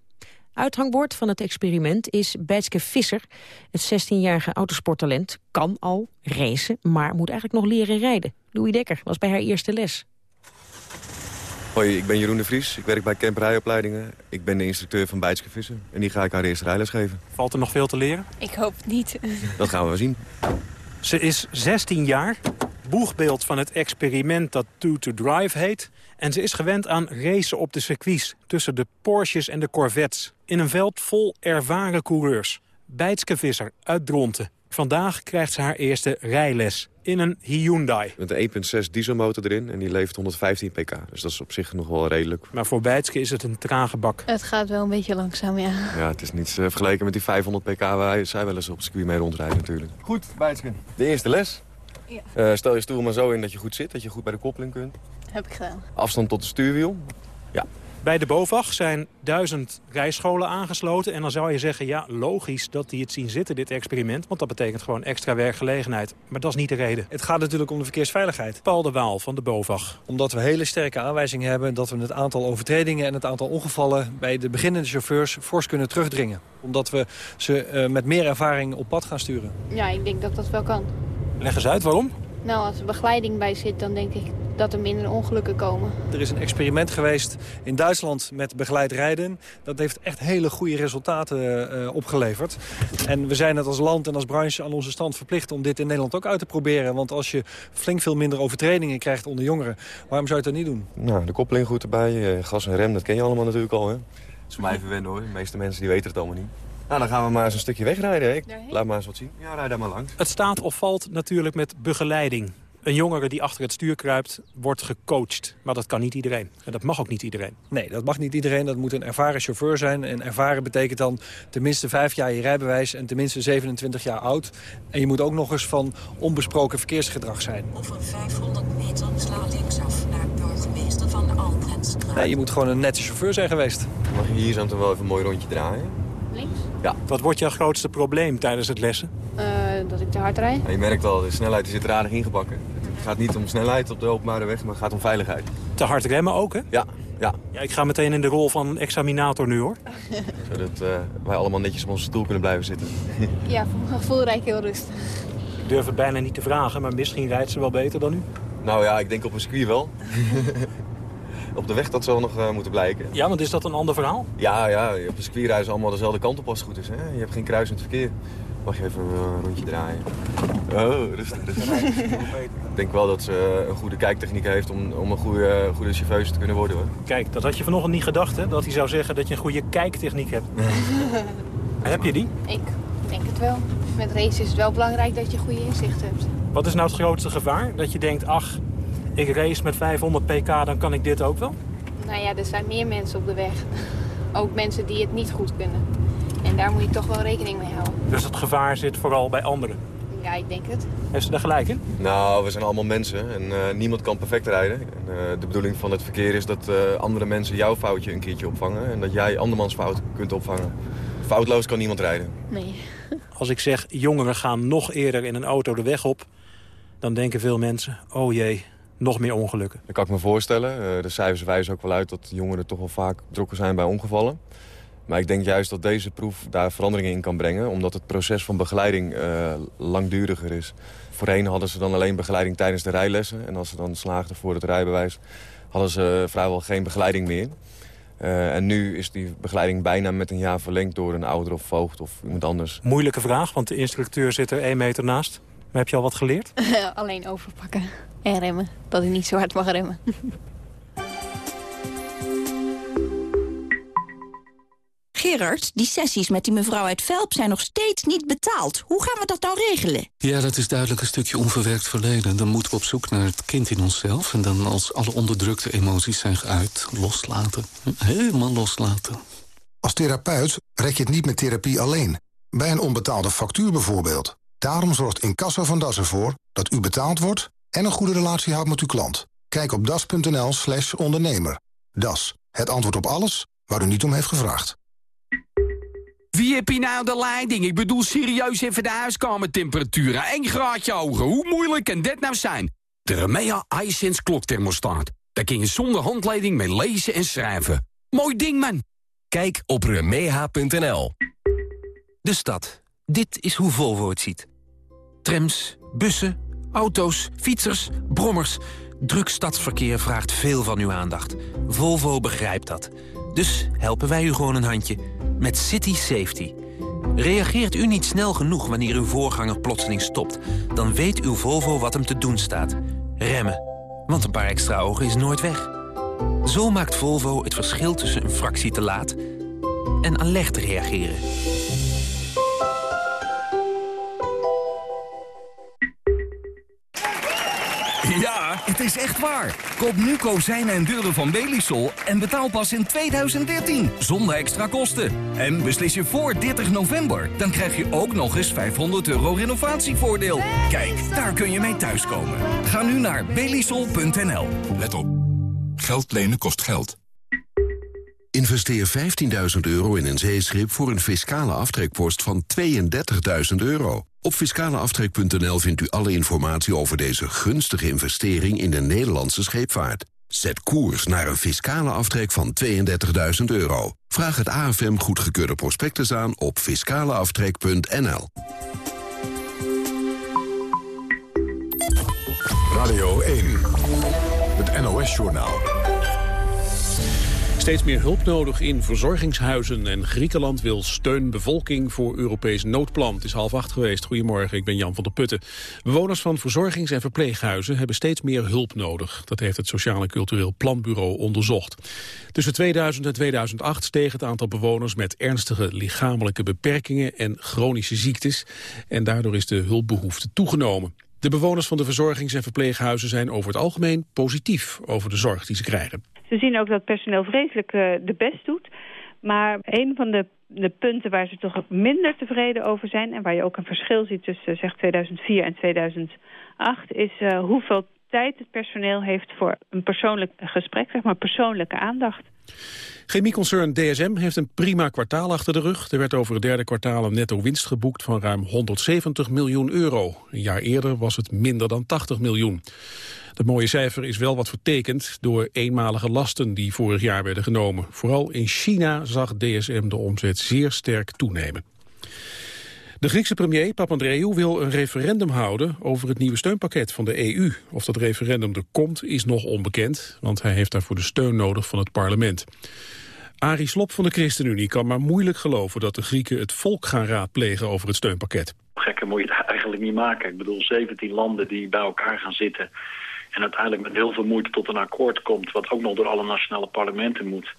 Uithangbord van het experiment is Bijtske Visser. Het 16-jarige autosporttalent kan al racen, maar moet eigenlijk nog leren rijden. Louis Dekker was bij haar eerste les. Hoi, ik ben Jeroen de Vries. Ik werk bij Camp Rijopleidingen. Ik ben de instructeur van Bijtske Visser. En die ga ik haar eerste rijles geven. Valt er nog veel te leren? Ik hoop niet. Dat gaan we wel zien. Ze is 16 jaar, boegbeeld van het experiment dat Two to Drive heet. En ze is gewend aan racen op de circuits tussen de Porsches en de Corvettes. In een veld vol ervaren coureurs. Bijtske Visser uit Dronten. Vandaag krijgt ze haar eerste rijles in een Hyundai. Met een 1.6 dieselmotor erin en die levert 115 pk. Dus dat is op zich nog wel redelijk. Maar voor Bijtske is het een trage bak. Het gaat wel een beetje langzaam, ja. Ja, het is niet uh, vergeleken met die 500 pk waar zij wel eens op het circuit mee rondrijden natuurlijk. Goed, Bijtske. De eerste les. Ja. Uh, stel je stoel maar zo in dat je goed zit, dat je goed bij de koppeling kunt. Heb ik gedaan. Afstand tot het stuurwiel. Ja. Bij de BOVAG zijn duizend rijscholen aangesloten. En dan zou je zeggen, ja, logisch dat die het zien zitten, dit experiment. Want dat betekent gewoon extra werkgelegenheid. Maar dat is niet de reden. Het gaat natuurlijk om de verkeersveiligheid. Paul de Waal van de BOVAG. Omdat we hele sterke aanwijzingen hebben dat we het aantal overtredingen... en het aantal ongevallen bij de beginnende chauffeurs fors kunnen terugdringen. Omdat we ze uh, met meer ervaring op pad gaan sturen. Ja, ik denk dat dat wel kan. Leg eens uit, waarom? Nou, als er begeleiding bij zit, dan denk ik dat er minder ongelukken komen. Er is een experiment geweest in Duitsland met begeleid rijden. Dat heeft echt hele goede resultaten uh, opgeleverd. En we zijn het als land en als branche aan onze stand verplicht om dit in Nederland ook uit te proberen. Want als je flink veel minder overtredingen krijgt onder jongeren, waarom zou je dat niet doen? Nou, de koppeling goed erbij, gas en rem, dat ken je allemaal natuurlijk al. Hè? Dat is voor mij even wennen hoor. De meeste mensen die weten het allemaal niet. Nou, dan gaan we maar eens een stukje wegrijden. Laat maar eens wat zien. Ja, rijd daar maar langs. Het staat of valt natuurlijk met begeleiding. Een jongere die achter het stuur kruipt, wordt gecoacht. Maar dat kan niet iedereen. En dat mag ook niet iedereen. Nee, dat mag niet iedereen. Dat moet een ervaren chauffeur zijn. En ervaren betekent dan tenminste vijf jaar je rijbewijs... en tenminste 27 jaar oud. En je moet ook nog eens van onbesproken verkeersgedrag zijn. Over 500 meter sla linksaf naar burgemeester van de Albrandstraat. Nee, je moet gewoon een nette chauffeur zijn geweest. Mag je hier zo wel even een mooi rondje draaien? Links? Ja. Wat wordt jouw grootste probleem tijdens het lessen? Uh, dat ik te hard rijd. Ja, je merkt al, de snelheid zit er aardig ingebakken. Het gaat niet om snelheid op de openbare weg, maar het gaat om veiligheid. Te hard remmen ook, hè? Ja, ja. ja ik ga meteen in de rol van examinator nu, hoor. Zodat uh, wij allemaal netjes op onze stoel kunnen blijven zitten. ja, voor mijn gevoel rijd ik heel rustig. Ik durf het bijna niet te vragen, maar misschien rijdt ze wel beter dan u? Nou ja, ik denk op een circuit wel. op de weg dat zal nog uh, moeten blijken. Ja, want is dat een ander verhaal? Ja, ja op de circuit rijden ze allemaal dezelfde kant op als het goed is. Hè? Je hebt geen kruisend verkeer. Mag je even een rondje draaien? Oh, rustig, rustig. ik denk wel dat ze een goede kijktechniek heeft om, om een goede, goede chauffeur te kunnen worden. Hoor. Kijk, dat had je vanochtend niet gedacht, hè? Dat hij zou zeggen dat je een goede kijktechniek hebt. heb je die? Ik denk het wel. Met race is het wel belangrijk dat je goede inzicht hebt. Wat is nou het grootste gevaar? Dat je denkt, ach, ik race met 500 pk, dan kan ik dit ook wel? Nou ja, er zijn meer mensen op de weg. Ook mensen die het niet goed kunnen. En daar moet je toch wel rekening mee houden. Dus het gevaar zit vooral bij anderen? Ja, ik denk het. Heeft ze daar gelijk in? Nou, we zijn allemaal mensen en uh, niemand kan perfect rijden. En, uh, de bedoeling van het verkeer is dat uh, andere mensen jouw foutje een keertje opvangen... en dat jij andermans fout kunt opvangen. Foutloos kan niemand rijden. Nee. Als ik zeg, jongeren gaan nog eerder in een auto de weg op... dan denken veel mensen, oh jee, nog meer ongelukken. Dat kan ik me voorstellen. de cijfers wijzen ook wel uit dat jongeren toch wel vaak betrokken zijn bij ongevallen. Maar ik denk juist dat deze proef daar veranderingen in kan brengen... omdat het proces van begeleiding uh, langduriger is. Voorheen hadden ze dan alleen begeleiding tijdens de rijlessen. En als ze dan slaagden voor het rijbewijs... hadden ze vrijwel geen begeleiding meer. Uh, en nu is die begeleiding bijna met een jaar verlengd... door een ouder of voogd of iemand anders. Moeilijke vraag, want de instructeur zit er één meter naast. Maar heb je al wat geleerd? alleen overpakken en remmen. Dat ik niet zo hard mag remmen. Gerard, die sessies met die mevrouw uit Velp zijn nog steeds niet betaald. Hoe gaan we dat nou regelen? Ja, dat is duidelijk een stukje onverwerkt verleden. Dan moeten we op zoek naar het kind in onszelf. En dan als alle onderdrukte emoties zijn geuit, loslaten. Helemaal loslaten. Als therapeut rek je het niet met therapie alleen. Bij een onbetaalde factuur bijvoorbeeld. Daarom zorgt Incasso van Das ervoor dat u betaald wordt... en een goede relatie houdt met uw klant. Kijk op das.nl slash ondernemer. Das, het antwoord op alles waar u niet om heeft gevraagd. Wie heb je nou de leiding? Ik bedoel serieus even de huiskamertemperatuur. 1 graadje hoger. Hoe moeilijk kan dit nou zijn? De Remea iSense klokthermostaat. Daar kun je zonder handleiding mee lezen en schrijven. Mooi ding, man. Kijk op remeha.nl. De stad. Dit is hoe Volvo het ziet. Trams, bussen, auto's, fietsers, brommers. Druk stadsverkeer vraagt veel van uw aandacht. Volvo begrijpt dat. Dus helpen wij u gewoon een handje met City Safety. Reageert u niet snel genoeg wanneer uw voorganger plotseling stopt... dan weet uw Volvo wat hem te doen staat. Remmen. Want een paar extra ogen is nooit weg. Zo maakt Volvo het verschil tussen een fractie te laat... en alert reageren. Ja, het is echt waar. Koop nu kozijnen en deuren van Belisol en betaal pas in 2013. Zonder extra kosten. En beslis je voor 30 november. Dan krijg je ook nog eens 500 euro renovatievoordeel. Kijk, daar kun je mee thuiskomen. Ga nu naar belisol.nl. Let op. Geld lenen kost geld. Investeer 15.000 euro in een zeeschip voor een fiscale aftrekpost van 32.000 euro. Op fiscaleaftrek.nl vindt u alle informatie over deze gunstige investering in de Nederlandse scheepvaart. Zet koers naar een fiscale aftrek van 32.000 euro. Vraag het AFM goedgekeurde prospectus aan op fiscaleaftrek.nl. Radio 1, het NOS-journaal. Steeds meer hulp nodig in verzorgingshuizen en Griekenland wil steun bevolking voor Europees noodplan. Het is half acht geweest. Goedemorgen, ik ben Jan van der Putten. Bewoners van verzorgings- en verpleeghuizen hebben steeds meer hulp nodig. Dat heeft het Sociaal en Cultureel Planbureau onderzocht. Tussen 2000 en 2008 steeg het aantal bewoners met ernstige lichamelijke beperkingen en chronische ziektes. En daardoor is de hulpbehoefte toegenomen. De bewoners van de verzorgings- en verpleeghuizen zijn over het algemeen positief over de zorg die ze krijgen. Ze zien ook dat personeel vreselijk uh, de best doet. Maar een van de, de, punten waar ze toch minder tevreden over zijn... en waar je ook een verschil ziet tussen zeg, 2004 en 2008... is uh, hoeveel tijd het personeel heeft voor een persoonlijk gesprek, zeg maar persoonlijke aandacht. Chemieconcern DSM heeft een prima kwartaal achter de rug. Er werd over het derde kwartaal een netto winst geboekt van ruim 170 miljoen euro. Een jaar eerder was het minder dan 80 miljoen. Dat mooie cijfer is wel wat vertekend door eenmalige lasten die vorig jaar werden genomen. Vooral in China zag DSM de omzet zeer sterk toenemen. De Griekse premier Papandreou wil een referendum houden over het nieuwe steunpakket van de EU. Of dat referendum er komt is nog onbekend, want hij heeft daarvoor de steun nodig van het parlement. Arie Slop van de ChristenUnie kan maar moeilijk geloven dat de Grieken het volk gaan raadplegen over het steunpakket. Gekker moet je het eigenlijk niet maken. Ik bedoel, 17 landen die bij elkaar gaan zitten en uiteindelijk met heel veel moeite tot een akkoord komt... wat ook nog door alle nationale parlementen moet.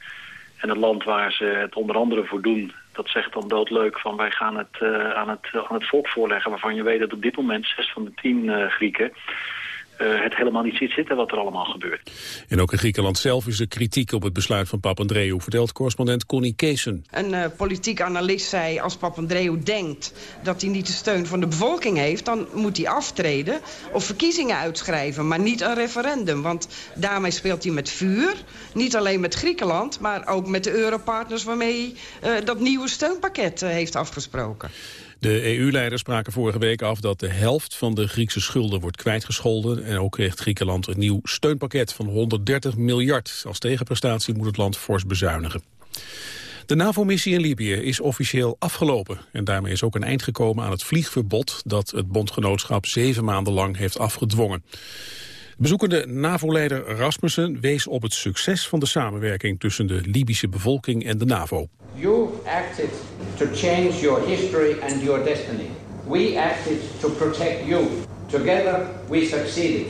En het land waar ze het onder andere voor doen... dat zegt dan doodleuk van wij gaan het, uh, aan, het aan het volk voorleggen... waarvan je weet dat op dit moment zes van de tien uh, Grieken... eh, het helemaal niet ziet zitten wat er allemaal gebeurt. En ook in Griekenland zelf is er kritiek op het besluit van Papandreou... vertelt correspondent Connie Keesen. Een uh, politiek analist zei als Papandreou denkt dat hij niet de steun van de bevolking heeft... dan moet hij aftreden of verkiezingen uitschrijven, maar niet een referendum. Want daarmee speelt hij met vuur, niet alleen met Griekenland... maar ook met de europartners waarmee hij uh, dat nieuwe steunpakket heeft afgesproken. De EU-leiders spraken vorige week af dat de helft van de Griekse schulden wordt kwijtgescholden. En ook kreeg Griekenland een nieuw steunpakket van 130 miljard. Als tegenprestatie moet het land fors bezuinigen. De NAVO-missie in Libië is officieel afgelopen. En daarmee is ook een eind gekomen aan het vliegverbod... dat het bondgenootschap zeven maanden lang heeft afgedwongen. Bezoekende NAVO-leider Rasmussen wees op het succes van de samenwerking tussen de Libische bevolking en de NAVO. You acted to change your history and your destiny. We acted to protect you. Together we succeeded.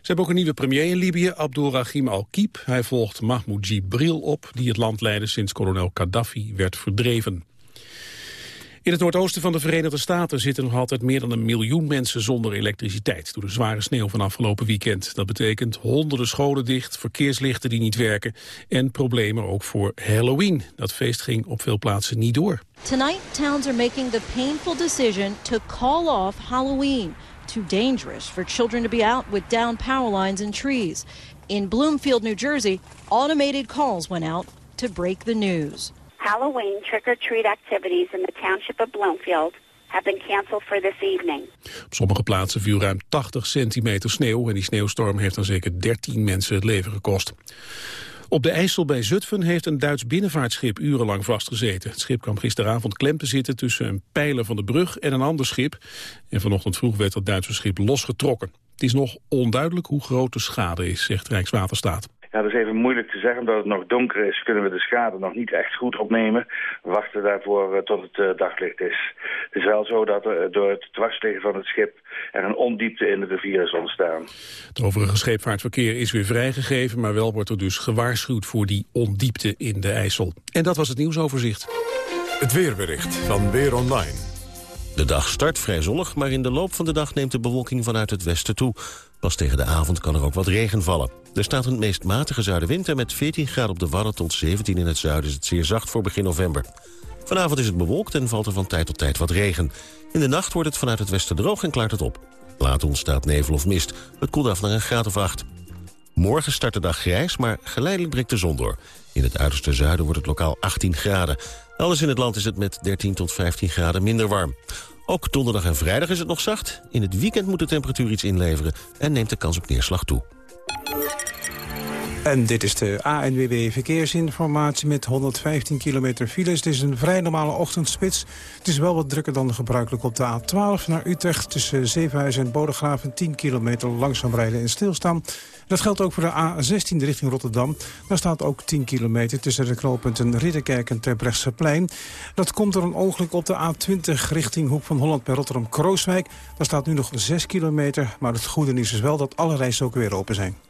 Ze hebben ook een nieuwe premier in Libië, Abdulrahim Al-Kiep. Hij volgt Mahmoud Jibril op, die het land leidde sinds kolonel Gaddafi werd verdreven. In het noordoosten van de Verenigde Staten zitten nog altijd meer dan een miljoen mensen zonder elektriciteit door de zware sneeuw van afgelopen weekend. Dat betekent honderden scholen dicht, verkeerslichten die niet werken en problemen ook voor Halloween. Dat feest ging op veel plaatsen niet door. Tonight towns are making the painful decision to call off Halloween. Too dangerous for children to be out with down power lines and trees. In Bloomfield, New Jersey, automated calls went out to break the news. Halloween trick-or-treat activities in the township of Bloomfield have been canceled for this evening. Op sommige plaatsen viel ruim 80 centimeter sneeuw en die sneeuwstorm heeft dan zeker 13 mensen het leven gekost. Op de IJssel bij Zutphen heeft een Duits binnenvaartschip urenlang vastgezeten. Het schip kwam gisteravond klem te zitten tussen een pijler van de brug en een ander schip. En vanochtend vroeg werd dat Duitse schip losgetrokken. Het is nog onduidelijk hoe groot de schade is, zegt Rijkswaterstaat. Ja, dat is even moeilijk te zeggen. Omdat het nog donker is, kunnen we de schade nog niet echt goed opnemen. We wachten daarvoor uh, tot het uh, daglicht is. Het is wel zo dat er door het dwarsliggen van het schip er een ondiepte in de rivier is ontstaan. Het overige scheepvaartverkeer is weer vrijgegeven, maar wel wordt er dus gewaarschuwd voor die ondiepte in de IJssel. En dat was het nieuwsoverzicht. Het weerbericht van Weer Online. De dag start vrij zonnig, maar in de loop van de dag neemt de bewolking vanuit het westen toe. Pas tegen de avond kan er ook wat regen vallen. Er staat een meest matige zuidenwind en met 14 graden op de Wadden tot 17 in het zuiden is het zeer zacht voor begin november. Vanavond is het bewolkt en valt er van tijd tot tijd wat regen. In de nacht wordt het vanuit het westen droog en klaart het op. Later ontstaat nevel of mist. Het koelt af naar een graad of 8. Morgen start de dag grijs, maar geleidelijk breekt de zon door. In het uiterste zuiden wordt het lokaal 18 graden. Alles in het land is het met 13 tot 15 graden minder warm. Ook donderdag en vrijdag is het nog zacht. In het weekend moet de temperatuur iets inleveren en neemt de kans op neerslag toe. En dit is de ANWB Verkeersinformatie met 115 kilometer files. Het is een vrij normale ochtendspits. Het is wel wat drukker dan gebruikelijk op de A12 naar Utrecht... tussen Zevenhuizen en Bodegraven 10 kilometer langzaam rijden en stilstaan. Dat geldt ook voor de A16 richting Rotterdam. Daar staat ook 10 kilometer tussen de knooppunten Ridderkerk en Terbrechtseplein. Dat komt door een ongeluk op de A20 richting Hoek van Holland bij Rotterdam-Krooswijk. Daar staat nu nog 6 kilometer, maar het goede nieuws is wel dat alle reizen ook weer open zijn.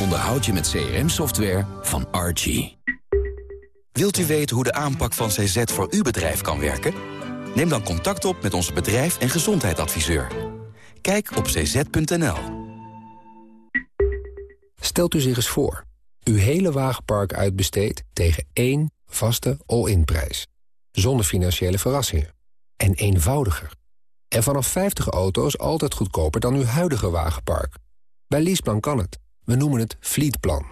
onderhoud je met CRM-software van Archie. Wilt u weten hoe de aanpak van CZ voor uw bedrijf kan werken? Neem dan contact op met onze bedrijf- en gezondheidsadviseur. Kijk op cz.nl. Stelt u zich eens voor. Uw hele wagenpark uitbesteedt tegen één vaste all-in-prijs. Zonder financiële verrassingen. En eenvoudiger. En vanaf 50 auto's altijd goedkoper dan uw huidige wagenpark. Bij Leaseplan kan het. We noemen het Fleetplan.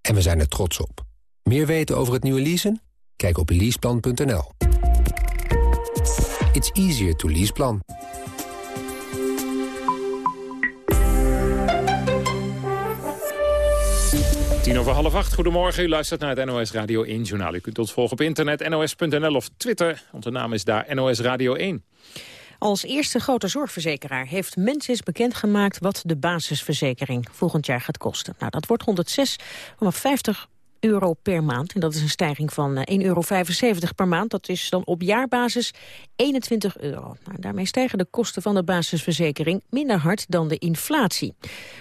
En we zijn er trots op. Meer weten over het nieuwe leasen? Kijk op leaseplan.nl. It's easier to leaseplan. Tien over half acht, goedemorgen. U luistert naar het NOS Radio 1 journaal. U kunt ons volgen op internet, nos.nl of Twitter. Onze naam is daar NOS Radio 1. Als eerste grote zorgverzekeraar heeft Mensis bekendgemaakt wat de basisverzekering volgend jaar gaat kosten. Nou, dat wordt 106,50 euro per maand. En dat is een stijging van 1,75 euro per maand. Dat is dan op jaarbasis 21 euro. Nou, daarmee stijgen de kosten van de basisverzekering minder hard dan de inflatie.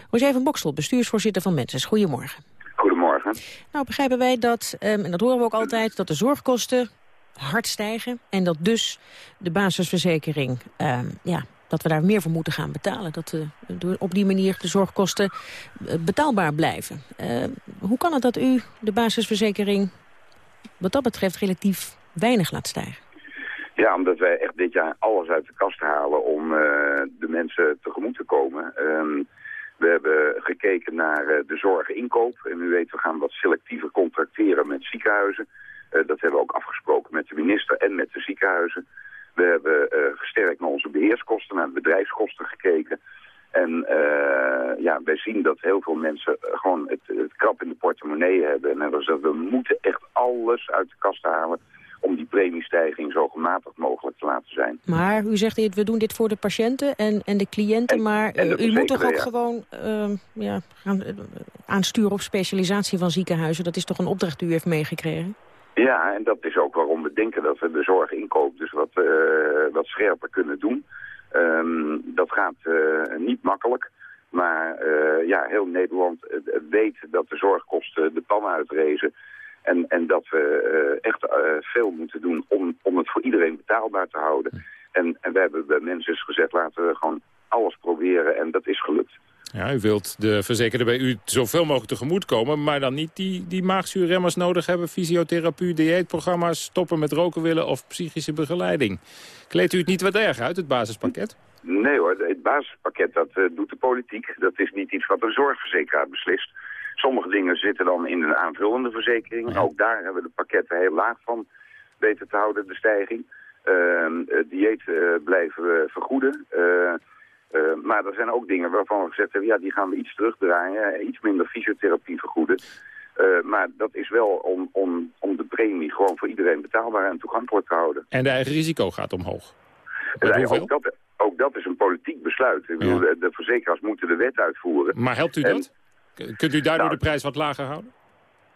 Roger Boksel, bestuursvoorzitter van Mensis. Goedemorgen. Goedemorgen. Nou, begrijpen wij dat, um, en dat horen we ook altijd, dat de zorgkosten hard stijgen. En dat dus de basisverzekering, um, ja, dat we daar meer voor moeten gaan betalen. Dat uh, op die manier de zorgkosten uh, betaalbaar blijven. Uh, hoe kan het dat u de basisverzekering wat dat betreft relatief weinig laat stijgen? Ja, omdat wij echt dit jaar alles uit de kast halen om de mensen tegemoet te komen. Um, we hebben gekeken naar de zorginkoop. En u weet, we gaan wat selectiever contracteren met ziekenhuizen. Uh, dat hebben we ook afgesproken met de minister en met de ziekenhuizen. We hebben uh, gesterkt naar onze beheerskosten, naar de bedrijfskosten gekeken. En uh, ja, wij zien dat heel veel mensen gewoon het, het krap in de portemonnee hebben. En hebben gezegd, we moeten echt alles uit de kast halen om die premiestijging zo gematigd mogelijk te laten zijn. Maar u zegt, we doen dit voor de patiënten en, en de cliënten, en, maar en u moet toch ook ja. gewoon uh, ja, gaan aansturen op specialisatie van ziekenhuizen? Dat is toch een opdracht die u heeft meegekregen? Ja, en dat is ook waarom we denken dat we de zorginkoop dus wat, uh, wat scherper kunnen doen. Um, dat gaat uh, niet makkelijk. Maar uh, ja, heel Nederland weet dat de zorgkosten de pan uitrezen. En, en dat we echt veel moeten doen om, om het voor iedereen betaalbaar te houden. En, en we hebben bij mensen gezegd, laten we gewoon alles proberen. En dat is gelukt. Ja, u wilt de verzekerde bij u zoveel mogelijk tegemoet komen... maar dan niet die, die maagzuurremmers nodig hebben... fysiotherapie, dieetprogramma's, stoppen met roken willen... of psychische begeleiding. Kleedt u het niet wat erg uit, het basispakket? Nee hoor, het basispakket dat uh, doet de politiek. Dat is niet iets wat een zorgverzekeraar beslist. Sommige dingen zitten dan in een aanvullende verzekering. Ja. Ook daar hebben we de pakketten heel laag van weten te houden, de stijging. Uh, dieet uh, blijven we vergoeden... Uh, maar er zijn ook dingen waarvan we gezegd hebben, ja, die gaan we iets terugdraaien, iets minder fysiotherapie vergoeden. Uh, maar dat is wel om, om, om de premie gewoon voor iedereen betaalbaar en toegankelijk te houden. En de eigen risico gaat omhoog? Ook, dat, ook dat is een politiek besluit. Ik bedoel, ja. de verzekeraars moeten de wet uitvoeren. Maar helpt u en, dat? Kunt u daardoor nou, de prijs wat lager houden?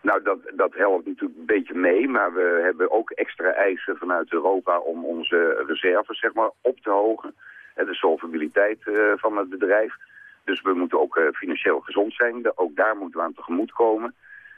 Nou, dat, dat helpt natuurlijk een beetje mee, maar we hebben ook extra eisen vanuit Europa om onze reserves zeg maar, op te hogen de solvabiliteit uh, van het bedrijf. Dus we moeten ook uh, financieel gezond zijn. Ook daar moeten we aan tegemoet komen.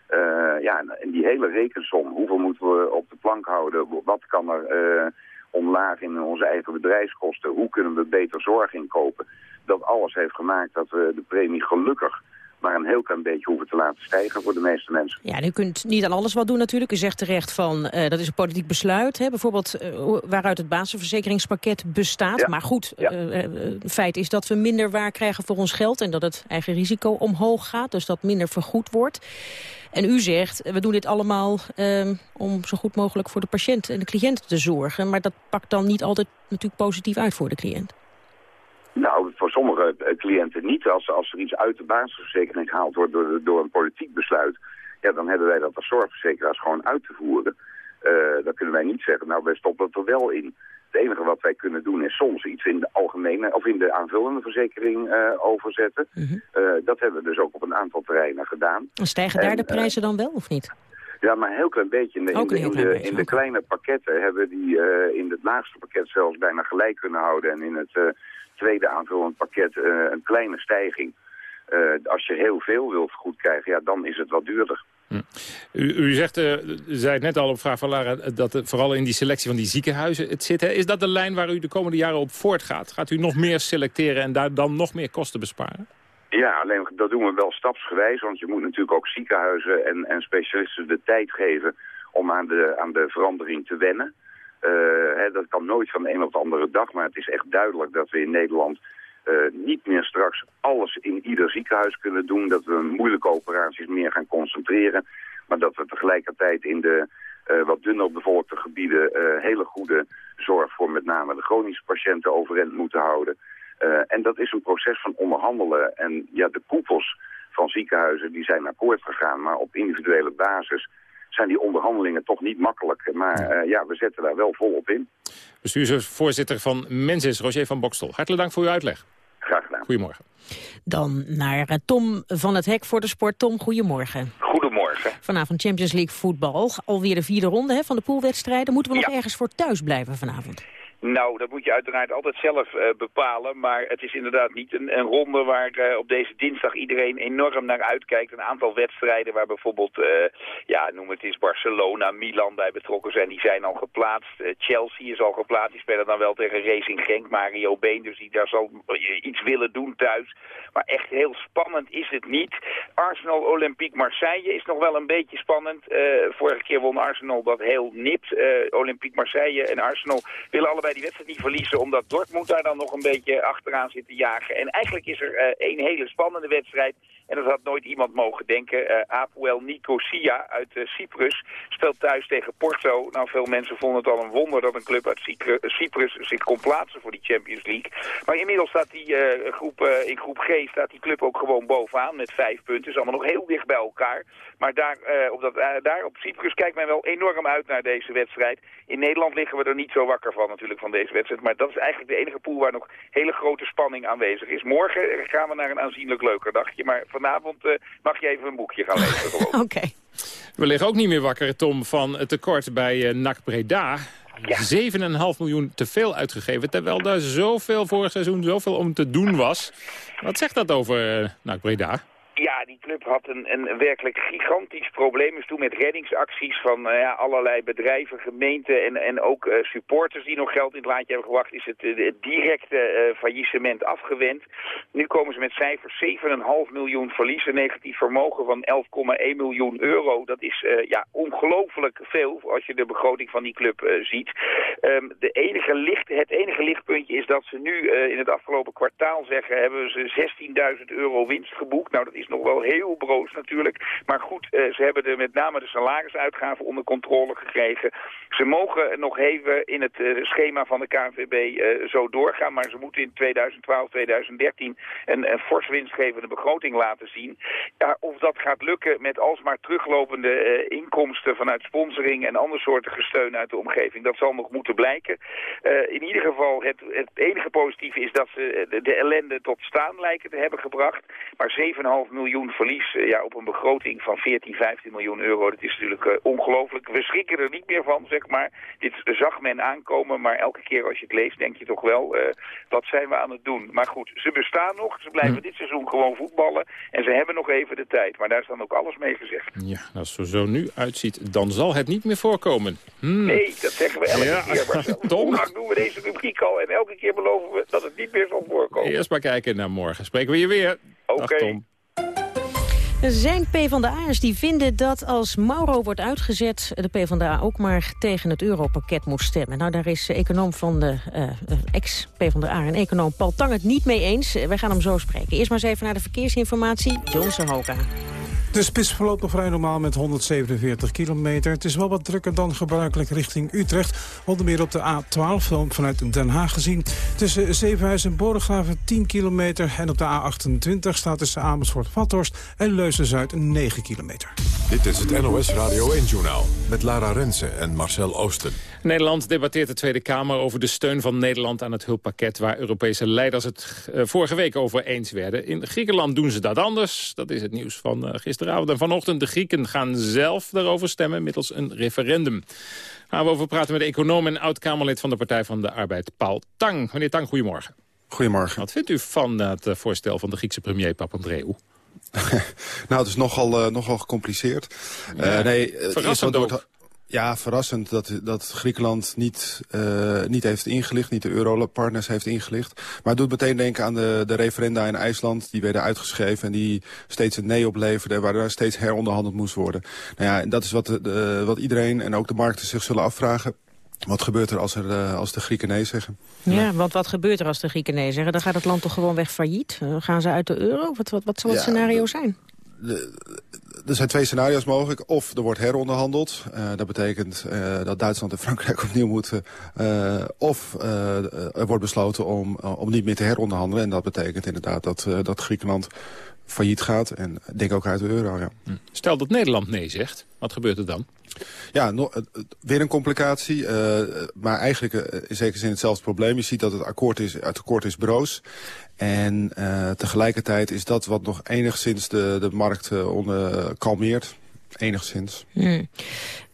Uh, ja, en die hele rekensom, hoeveel moeten we op de plank houden? Wat kan er omlaag in onze eigen bedrijfskosten? Hoe kunnen we beter zorg inkopen? Dat alles heeft gemaakt dat we de premie gelukkig maar een heel klein beetje hoeven te laten stijgen voor de meeste mensen. Ja, u kunt niet aan alles wat doen natuurlijk. U zegt terecht van, uh, dat is een politiek besluit. Hè? Bijvoorbeeld uh, waaruit het basisverzekeringspakket bestaat. Ja. Maar goed, ja. uh, feit is dat we minder waar krijgen voor ons geld... en dat het eigen risico omhoog gaat, dus dat minder vergoed wordt. En u zegt, we doen dit allemaal om zo goed mogelijk voor de patiënt en de cliënt te zorgen. Maar dat pakt dan niet altijd natuurlijk positief uit voor de cliënt. Voor sommige cliënten niet. Als, als er iets uit de basisverzekering gehaald wordt door, door een politiek besluit... ja, dan hebben wij dat als zorgverzekeraars gewoon uit te voeren. Uh, dan kunnen wij niet zeggen, nou, wij stoppen het er wel in. Het enige wat wij kunnen doen is soms iets in de algemene of in de aanvullende verzekering uh, overzetten. Mm -hmm. uh, dat hebben we dus ook op een aantal terreinen gedaan. En stijgen daar en, de prijzen dan wel of niet? Ja, maar een heel klein beetje. In de, in de, in de, in de kleine pakketten hebben die in het laagste pakket zelfs bijna gelijk kunnen houden. En in het tweede aanvullend pakket uh, een kleine stijging. als je heel veel wilt goed krijgen, ja, dan is het wat duurder. Hm. U, u zegt, uh, zei het net al op vraag van Lara, dat het vooral in die selectie van die ziekenhuizen het zit. Hè? Is dat de lijn waar u de komende jaren op voortgaat? Gaat u nog meer selecteren en daar dan nog meer kosten besparen? Ja, alleen dat doen we wel stapsgewijs, want je moet natuurlijk ook ziekenhuizen en, en specialisten de tijd geven om aan de, aan de verandering te wennen. Uh, hè, dat kan nooit van de een op de andere dag, maar het is echt duidelijk dat we in Nederland uh, niet meer straks alles in ieder ziekenhuis kunnen doen. Dat we moeilijke operaties meer gaan concentreren. Maar dat we tegelijkertijd in de uh, wat dunner bevolkte gebieden hele goede zorg voor met name de chronische patiënten overeind moeten houden. En dat is een proces van onderhandelen. En ja, de koepels van ziekenhuizen die zijn akkoord gegaan, maar op individuele basis zijn die onderhandelingen toch niet makkelijk. Maar uh, ja, we zetten daar wel volop in. Bestuursvoorzitter van Mensis, Roger van Bokstel. Hartelijk dank voor uw uitleg. Graag gedaan. Goedemorgen. Dan naar eh, Tom van het Hek voor de Sport. Tom, goedemorgen. Goedemorgen. Vanavond Champions League voetbal. Alweer de vierde ronde hè, van de poolwedstrijden. Moeten we nog ergens voor thuis blijven vanavond? Nou, dat moet je uiteraard altijd zelf uh, bepalen. Maar het is inderdaad niet een, ronde waar uh, op deze dinsdag iedereen enorm naar uitkijkt. Een aantal wedstrijden waar bijvoorbeeld, uh, ja, noem het eens Barcelona, Milan bij betrokken zijn. Die zijn al geplaatst. Chelsea is al geplaatst. Die spelen dan wel tegen Racing Genk, Mario Been. Dus die daar zal iets willen doen thuis. Maar echt heel spannend is het niet. Arsenal Olympique Marseille is nog wel een beetje spannend. vorige keer won Arsenal dat heel nipt. Olympique Marseille en Arsenal willen allebei die wedstrijd niet verliezen, omdat Dortmund daar dan nog een beetje achteraan zit te jagen. En eigenlijk is er uh, een hele spannende wedstrijd. En dat had nooit iemand mogen denken. Uh, Apoel Nicosia uit uh, Cyprus speelt thuis tegen Porto. Nou, veel mensen vonden het al een wonder dat een club uit Cyprus zich kon plaatsen voor die Champions League. Maar inmiddels staat die groep, in groep G staat die club ook gewoon bovenaan met vijf punten. Is allemaal nog heel dicht bij elkaar. Maar daar, op, dat, daar op Cyprus kijkt men wel enorm uit naar deze wedstrijd. In Nederland liggen we er niet zo wakker van natuurlijk van deze wedstrijd. Maar dat is eigenlijk de enige pool waar nog hele grote spanning aanwezig is. Morgen gaan we naar een aanzienlijk leuker dagje. Maar vanavond uh, mag je even een boekje gaan lezen. Oké. Okay. We liggen ook niet meer wakker, Tom, van het tekort bij uh, NAC Breda. Ja. 7,5 miljoen te veel uitgegeven, terwijl er zoveel vorig seizoen zoveel om te doen was. Wat zegt dat over uh, NAC Breda? Die club had een, werkelijk gigantisch probleem. Is toen met reddingsacties van uh, ja, allerlei bedrijven, gemeenten en, en ook uh, supporters die nog geld in het laadje hebben gewacht, is het, het directe faillissement afgewend. Nu komen ze met cijfers 7,5 miljoen verliezen, negatief vermogen van 11,1 miljoen euro. Dat is ja, ongelooflijk veel als je de begroting van die club ziet. Um, de enige licht, het enige lichtpuntje is dat ze nu in het afgelopen kwartaal zeggen, hebben ze 16.000 euro winst geboekt. Nou, dat is nog wel heel broos natuurlijk. Maar goed, uh, ze hebben de, met name de salarisuitgaven onder controle gekregen. Ze mogen nog even in het uh, schema van de KNVB eh, zo doorgaan. Maar ze moeten in 2012, 2013 een, een fors winstgevende begroting laten zien. Ja, of dat gaat lukken met alsmaar teruglopende inkomsten vanuit sponsoring en andere soorten steun uit de omgeving. Dat zal nog moeten blijken. in ieder geval, het, het enige positieve is dat ze de, de ellende tot staan lijken te hebben gebracht. Maar 7,5 miljoen verlies eh, ja, op een begroting van 14, 15 miljoen euro. Dat is natuurlijk uh, ongelooflijk. We schrikken er niet meer van, zeg maar. Dit zag men aankomen, maar elke keer als je het leest denk je toch wel, uh, wat zijn we aan het doen? Maar goed, ze bestaan nog. Ze blijven hm. dit seizoen gewoon voetballen. En ze hebben nog even de tijd. Maar daar is dan ook alles mee gezegd. Ja, als het zo nu uitziet, dan zal het niet meer voorkomen. Hm. Nee, dat zeggen we elke ja. keer. Maar Hoe lang doen we deze rubriek al? En elke keer beloven we dat het niet meer zal voorkomen. Eerst maar kijken naar morgen. Spreken we je weer. Oké. Okay. Er zijn PvdA'ers die vinden dat als Mauro wordt uitgezet... de PvdA ook maar tegen het europakket moet stemmen. Nou, daar is econoom van de uh, ex-PvdA en econoom Paul Tang het niet mee eens. Wij gaan hem zo spreken. Eerst maar eens even naar de verkeersinformatie. Johnson Hoka. De spits verloopt nog vrij normaal met 147 kilometer. Het is wel wat drukker dan gebruikelijk richting Utrecht. Onder meer op de A12 vanuit Den Haag gezien. Tussen Zevenhuis en Bodegraven 10 kilometer. En op de A28 staat tussen Amersfoort-Vathorst en Leuzen-Zuid 9 kilometer. Dit is het NOS Radio 1-journaal met Lara Rensen en Marcel Oosten. Nederland debatteert de Tweede Kamer over de steun van Nederland aan het hulppakket... waar Europese leiders het uh, vorige week over eens werden. In Griekenland doen ze dat anders. Dat is het nieuws van uh, gisteravond en vanochtend. De Grieken gaan zelf daarover stemmen middels een referendum. Gaan we over praten met de econoom en oud-Kamerlid van de Partij van de Arbeid, Paul Tang. Meneer Tang, goedemorgen. Goedemorgen. Wat vindt u van het voorstel van de Griekse premier Papandreou? nou, het is nogal, nogal gecompliceerd. Ja, nee, verrassend ook. Ja, verrassend dat, dat Griekenland niet, uh, niet heeft ingelicht, niet de europartners heeft ingelicht. Maar het doet meteen denken aan de, de referenda in IJsland. Die werden uitgeschreven en die steeds een nee opleverden, waar er steeds heronderhandeld moest worden. Nou ja, en dat is wat, de, wat iedereen en ook de markten zich zullen afvragen. Wat gebeurt er als, er, uh, als de Grieken nee zeggen? Ja, want wat gebeurt er als de Grieken nee zeggen? Dan gaat het land toch gewoon weg failliet? Uh, gaan ze uit de euro? Wat, wat, wat zal het ja, scenario zijn? De, er zijn twee scenario's mogelijk. Of er wordt heronderhandeld. Uh, dat betekent uh, dat Duitsland en Frankrijk opnieuw moeten. Uh, of er wordt besloten om, om niet meer te heronderhandelen. En dat betekent inderdaad dat, dat Griekenland failliet gaat. En denk ook uit de euro, ja. Hm. Stel dat Nederland nee zegt. Wat gebeurt er dan? Ja, no, weer een complicatie. Uh, maar eigenlijk uh, in zekere zin hetzelfde probleem. Je ziet dat het akkoord is, het akkoord is broos. En uh, tegelijkertijd is dat wat nog enigszins de, de markt onder, kalmeert. Enigszins. Hmm.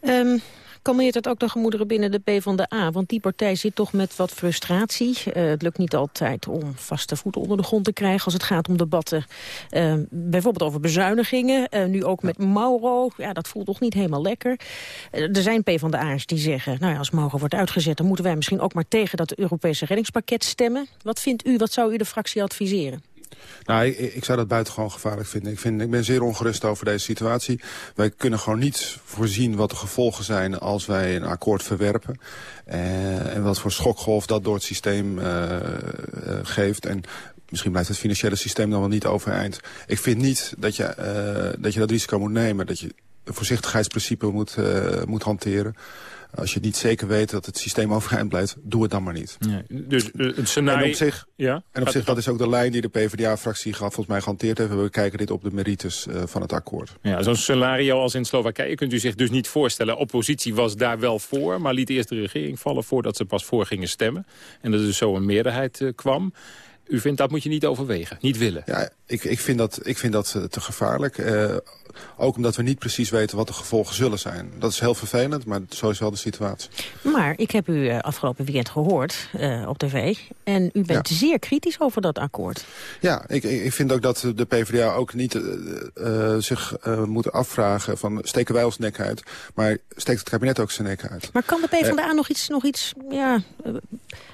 Um, kalmeert het ook de gemoederen binnen de PvdA? Want die partij zit toch met wat frustratie. Uh, het lukt niet altijd om vaste voeten onder de grond te krijgen... als het gaat om debatten, uh, bijvoorbeeld over bezuinigingen. Uh, nu ook met Mauro. Ja, dat voelt toch niet helemaal lekker. er zijn PvdA'ers die zeggen... nou ja, als Mauro wordt uitgezet... dan moeten wij misschien ook maar tegen dat Europese reddingspakket stemmen. Wat vindt u, wat zou u de fractie adviseren? Nou, ik, zou dat buitengewoon gevaarlijk vinden. Ik, vind, ik ben zeer ongerust over deze situatie. Wij kunnen gewoon niet voorzien wat de gevolgen zijn als wij een akkoord verwerpen. Uh, en wat voor schokgolf dat door het systeem uh, uh, geeft. En misschien blijft het financiële systeem dan wel niet overeind. Ik vind niet dat je, dat, je dat risico moet nemen. Dat je een voorzichtigheidsprincipe moet, moet hanteren. Als je niet zeker weet dat het systeem overeind blijft, doe het dan maar niet. Nee, dus uh, een scenario... En op zich, ja? en op zich dat is ook de lijn die de PvdA-fractie volgens mij gehanteerd heeft. We kijken dit op de merites uh, van het akkoord. Ja, Zo'n scenario als in Slowakije kunt u zich dus niet voorstellen. Oppositie was daar wel voor, maar liet eerst de regering vallen... voordat ze pas voor gingen stemmen. En dat er dus zo een meerderheid uh, kwam. U vindt dat moet je niet overwegen, niet willen? Ja, ik, ik vind dat, ik vind dat te gevaarlijk. Ook omdat we niet precies weten wat de gevolgen zullen zijn. Dat is heel vervelend, maar zo is wel de situatie. Maar ik heb u afgelopen weekend gehoord uh, op tv. En u bent ja. zeer kritisch over dat akkoord. Ja, ik, ik vind ook dat de PvdA ook niet uh, zich moet afvragen... van steken wij ons nek uit, maar steekt het kabinet ook zijn nek uit. Maar kan de PvdA nog iets... Nog iets ja,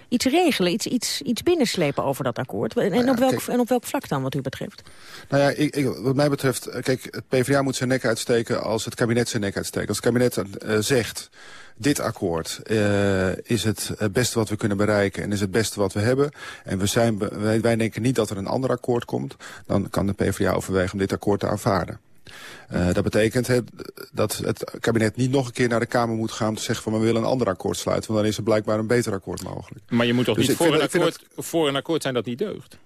iets regelen, iets, iets, iets binnenslepen over dat akkoord? En, nou ja, op welk, kijk, en op welk vlak dan, wat u betreft? Nou ja, ik, ik, wat mij betreft, kijk, het PvdA moet zijn nek uitsteken als het kabinet zijn nek uitsteekt. Als het kabinet uh, zegt, dit akkoord uh, is het beste wat we kunnen bereiken en is het beste wat we hebben. En we zijn, wij, wij denken niet dat er een ander akkoord komt. Dan kan de PvdA overwegen om dit akkoord te aanvaarden. Uh, dat betekent he, dat het kabinet niet nog een keer naar de Kamer moet gaan... om te zeggen van we willen een ander akkoord sluiten. Want dan is er blijkbaar een beter akkoord mogelijk. Maar je moet toch dus niet voor een, akkoord, voor een akkoord zijn dat niet deugt?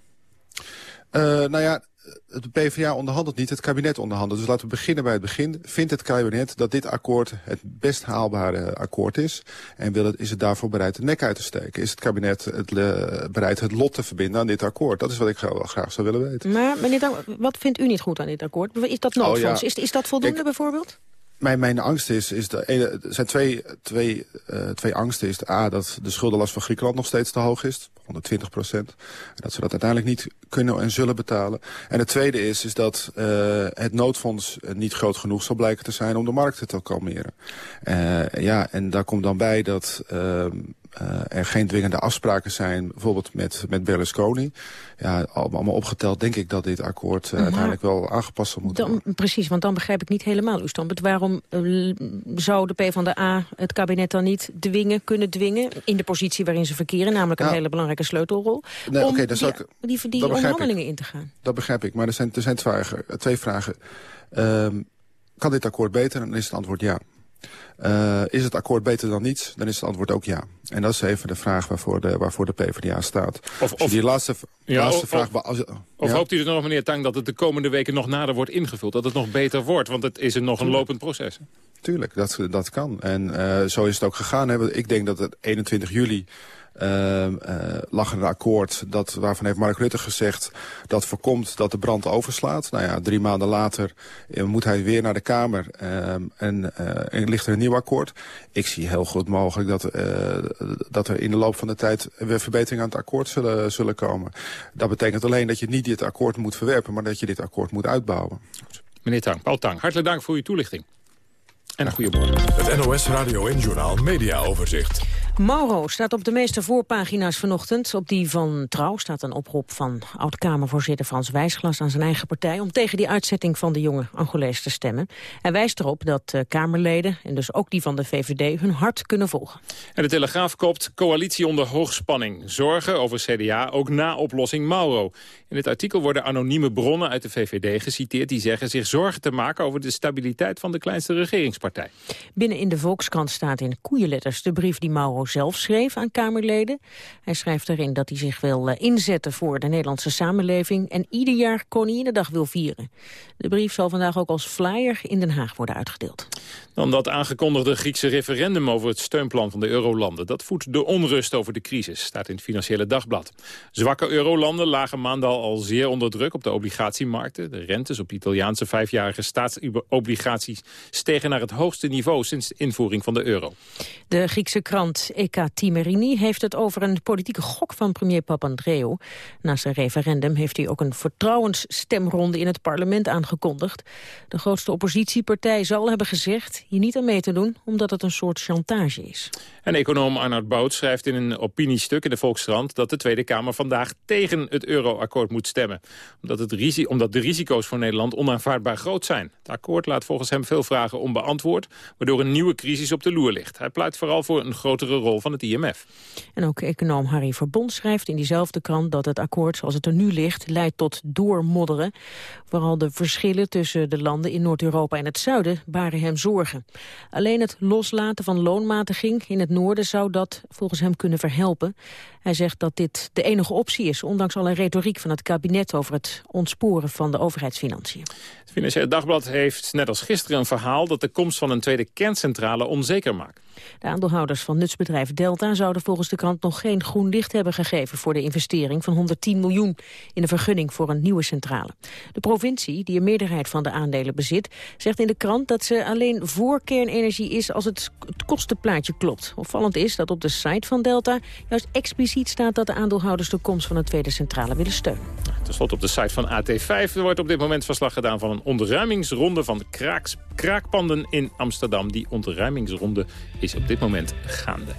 Uh, nou ja, het PvdA onderhandelt niet, het kabinet onderhandelt. Dus laten we beginnen bij het begin. Vindt het kabinet dat dit akkoord het best haalbare akkoord is? En wil het, is het daarvoor bereid de nek uit te steken? Is het kabinet het, uh, bereid het lot te verbinden aan dit akkoord? Dat is wat ik wel graag zou willen weten. Maar meneer wat vindt u niet goed aan dit akkoord? Is dat noodfonds? Oh, ja. is, is dat voldoende bijvoorbeeld? Mijn, mijn angst is, is de, er zijn twee, twee, uh, twee angsten. Is de A, dat de schuldenlast van Griekenland nog steeds te hoog is. 120 procent. En dat ze dat uiteindelijk niet kunnen en zullen betalen. En het tweede is, is dat uh, het noodfonds niet groot genoeg zal blijken te zijn om de markten te kalmeren. Uh, ja, en daar komt dan bij dat... Uh, er geen dwingende afspraken zijn, bijvoorbeeld met, met Berlusconi. Ja, allemaal opgeteld denk ik dat dit akkoord uh, uiteindelijk wel aangepast zal moeten dan, worden. Precies, want dan begrijp ik niet helemaal uw standpunt. Waarom uh, zou de PvdA het kabinet dan niet dwingen, kunnen dwingen... in de positie waarin ze verkeren, namelijk een nou, hele belangrijke sleutelrol... Nee, om okay, die, ik, die, die onderhandelingen in te gaan? Dat begrijp ik, maar er zijn, er zijn twee, twee vragen. Um, kan dit akkoord beter? Dan is het antwoord ja. Uh, is het akkoord beter dan niets? Dan is het antwoord ook ja. En dat is even de vraag waarvoor de, waarvoor de PvdA staat. Of, of die laatste, ja, laatste of, vraag... Als, of hoopt u er nog, meneer Tang, dat het de komende weken nog nader wordt ingevuld? Dat het nog beter wordt? Want het is er nog een lopend proces. Tuurlijk, dat, dat kan. En uh, zo is het ook gegaan. Hè. Ik denk dat het 21 juli uh, lag er een akkoord dat, waarvan heeft Mark Rutte gezegd... dat voorkomt dat de brand overslaat. Nou ja, drie maanden later uh, moet hij weer naar de Kamer ehm, en, en, ligt er een nieuw akkoord. Ik zie heel goed mogelijk dat, dat er in de loop van de tijd... weer verbeteringen aan het akkoord zullen, zullen komen. Dat betekent alleen dat je niet dit akkoord moet verwerpen... maar dat je dit akkoord moet uitbouwen. Meneer Tang, Paul Tang, hartelijk dank voor uw toelichting. En een goede morgen. Het NOS Radio en Journaal Media Overzicht. Mauro staat op de meeste voorpagina's vanochtend. Op die van Trouw staat een oproep van oud-Kamervoorzitter Frans Wijsglas aan zijn eigen partij... om tegen die uitzetting van de jonge Angolees te stemmen. Hij wijst erop dat uh, Kamerleden, en dus ook die van de VVD, hun hart kunnen volgen. En de Telegraaf koopt coalitie onder hoogspanning. Zorgen over CDA ook na oplossing Mauro. In het artikel worden anonieme bronnen uit de VVD geciteerd... die zeggen zich zorgen te maken over de stabiliteit van de kleinste regeringspartij. Binnen in de Volkskrant staat in koeienletters de brief die Mauro zelf schreef aan Kamerleden. Hij schrijft erin dat hij zich wil eh, inzetten voor de Nederlandse samenleving... en ieder jaar Koninginnedag wil vieren. De brief zal vandaag ook als flyer in Den Haag worden uitgedeeld. Dan dat aangekondigde Griekse referendum over het steunplan van de eurolanden. Dat voedt de onrust over de crisis, staat in het Financiële Dagblad. Zwakke eurolanden lagen maandag al zeer onder druk op de obligatiemarkten. De rentes op Italiaanse vijfjarige staatsobligaties stegen naar het hoogste niveau sinds de invoering van de euro. De Griekse krant Eka Timerini heeft het over een politieke gok van premier Papandreou. Na zijn referendum heeft hij ook een vertrouwensstemronde in het parlement aangekondigd. De grootste oppositiepartij zal hebben gezegd hier niet aan mee te doen, omdat het een soort chantage is. En econoom Arnoud Bout schrijft in een opiniestuk in de Volkskrant... dat de Tweede Kamer vandaag tegen het euroakkoord moet stemmen. Omdat, het omdat de risico's voor Nederland onaanvaardbaar groot zijn. Het akkoord laat volgens hem veel vragen onbeantwoord... waardoor een nieuwe crisis op de loer ligt. Hij pleit vooral voor een grotere rol van het IMF. En ook econoom Harry Verbond schrijft in diezelfde krant... dat het akkoord zoals het er nu ligt leidt tot doormodderen. Vooral de verschillen tussen de landen in Noord-Europa en het zuiden baren hem zorgen. Alleen het loslaten van loonmatiging in het noorden zou dat volgens hem kunnen verhelpen. Hij zegt dat dit de enige optie is, ondanks alle retoriek van het kabinet over het ontsporen van de overheidsfinanciën. Het Financiële Dagblad heeft net als gisteren een verhaal dat de komst van een tweede kerncentrale onzeker maakt. De aandeelhouders van nutsbedrijf Delta zouden volgens de krant nog geen groen licht hebben gegeven voor de investering van 110 miljoen in de vergunning voor een nieuwe centrale. De provincie, die een meerderheid van de aandelen bezit, zegt in de krant dat ze alleen voor kernenergie is als het, kostenplaatje klopt. Opvallend is dat op de site van Delta juist expliciet staat dat de aandeelhouders de komst van een tweede centrale willen steunen. Ten slotte op de site van AT5 wordt op dit moment verslag gedaan van een onderruimingsronde van kraaks, kraakpanden in Amsterdam. Die onderruimingsronde is op dit moment gaande.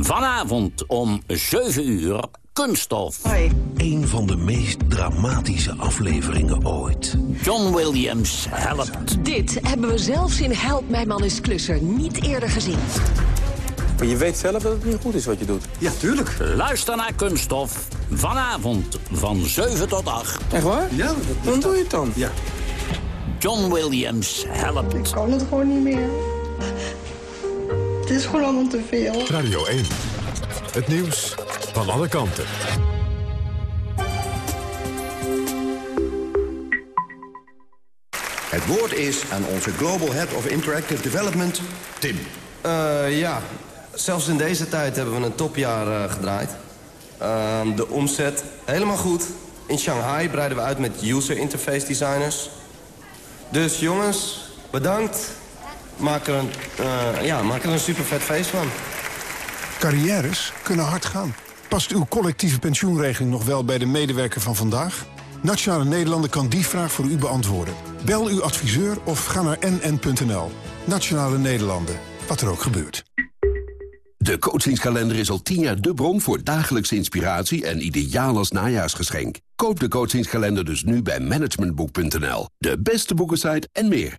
Vanavond om 7 uur Kunststof. Een van de meest dramatische afleveringen ooit. John Williams helpt. Dit hebben we zelfs in Help, mijn man is klusser niet eerder gezien. Maar je weet zelf dat het niet goed is wat je doet. Ja, tuurlijk. Luister naar Kunststof. Vanavond van 7 tot 8. Echt waar? Ja. Dat, dan doe je het dan. Ja. John Williams helpt. Ik kan het gewoon niet meer. Het is gewoon allemaal te veel. Radio 1. Het nieuws van alle kanten. Het woord is aan onze Global Head of Interactive Development, Tim. Uh, ja, zelfs in deze tijd hebben we een topjaar uh, gedraaid. Uh, de omzet helemaal goed. In Shanghai breiden we uit met user interface designers. Dus jongens, bedankt. Maak er een, ja, maak er een super vet feest van. Carrières kunnen hard gaan. Past uw collectieve pensioenregeling nog wel bij de medewerker van vandaag? Nationale Nederlanden kan die vraag voor u beantwoorden. Bel uw adviseur of ga naar nn.nl. Nationale Nederlanden, wat er ook gebeurt. De coachingskalender is al tien jaar de bron voor dagelijkse inspiratie... en ideaal als najaarsgeschenk. Koop de coachingskalender dus nu bij managementboek.nl. De beste boekensite en meer.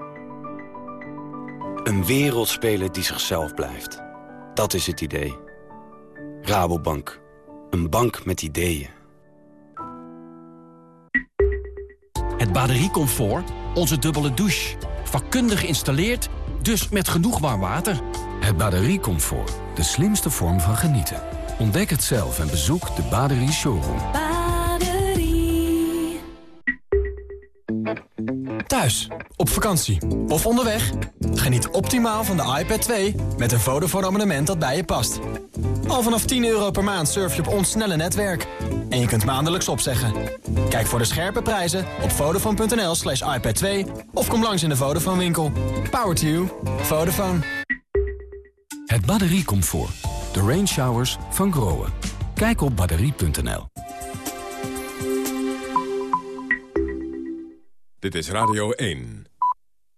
Een wereldspeler die zichzelf blijft. Dat is het idee. Rabobank. Een bank met ideeën. Het batteriecomfort, onze dubbele douche. Vakkundig geïnstalleerd, dus met genoeg warm water. Het batteriecomfort, de slimste vorm van genieten. Ontdek het zelf en bezoek de Baderie Showroom. Thuis, op vakantie of onderweg. Geniet optimaal van de iPad 2 met een Vodafone abonnement dat bij je past. Al vanaf 10 euro per maand surf je op ons snelle netwerk. En je kunt maandelijks opzeggen. Kijk voor de scherpe prijzen op vodafone.nl slash iPad 2 of kom langs in de Vodafone winkel. Power to you. Vodafone. Het batteriecomfort. De rain showers van Groen. Kijk op batterie.nl. Dit is Radio 1.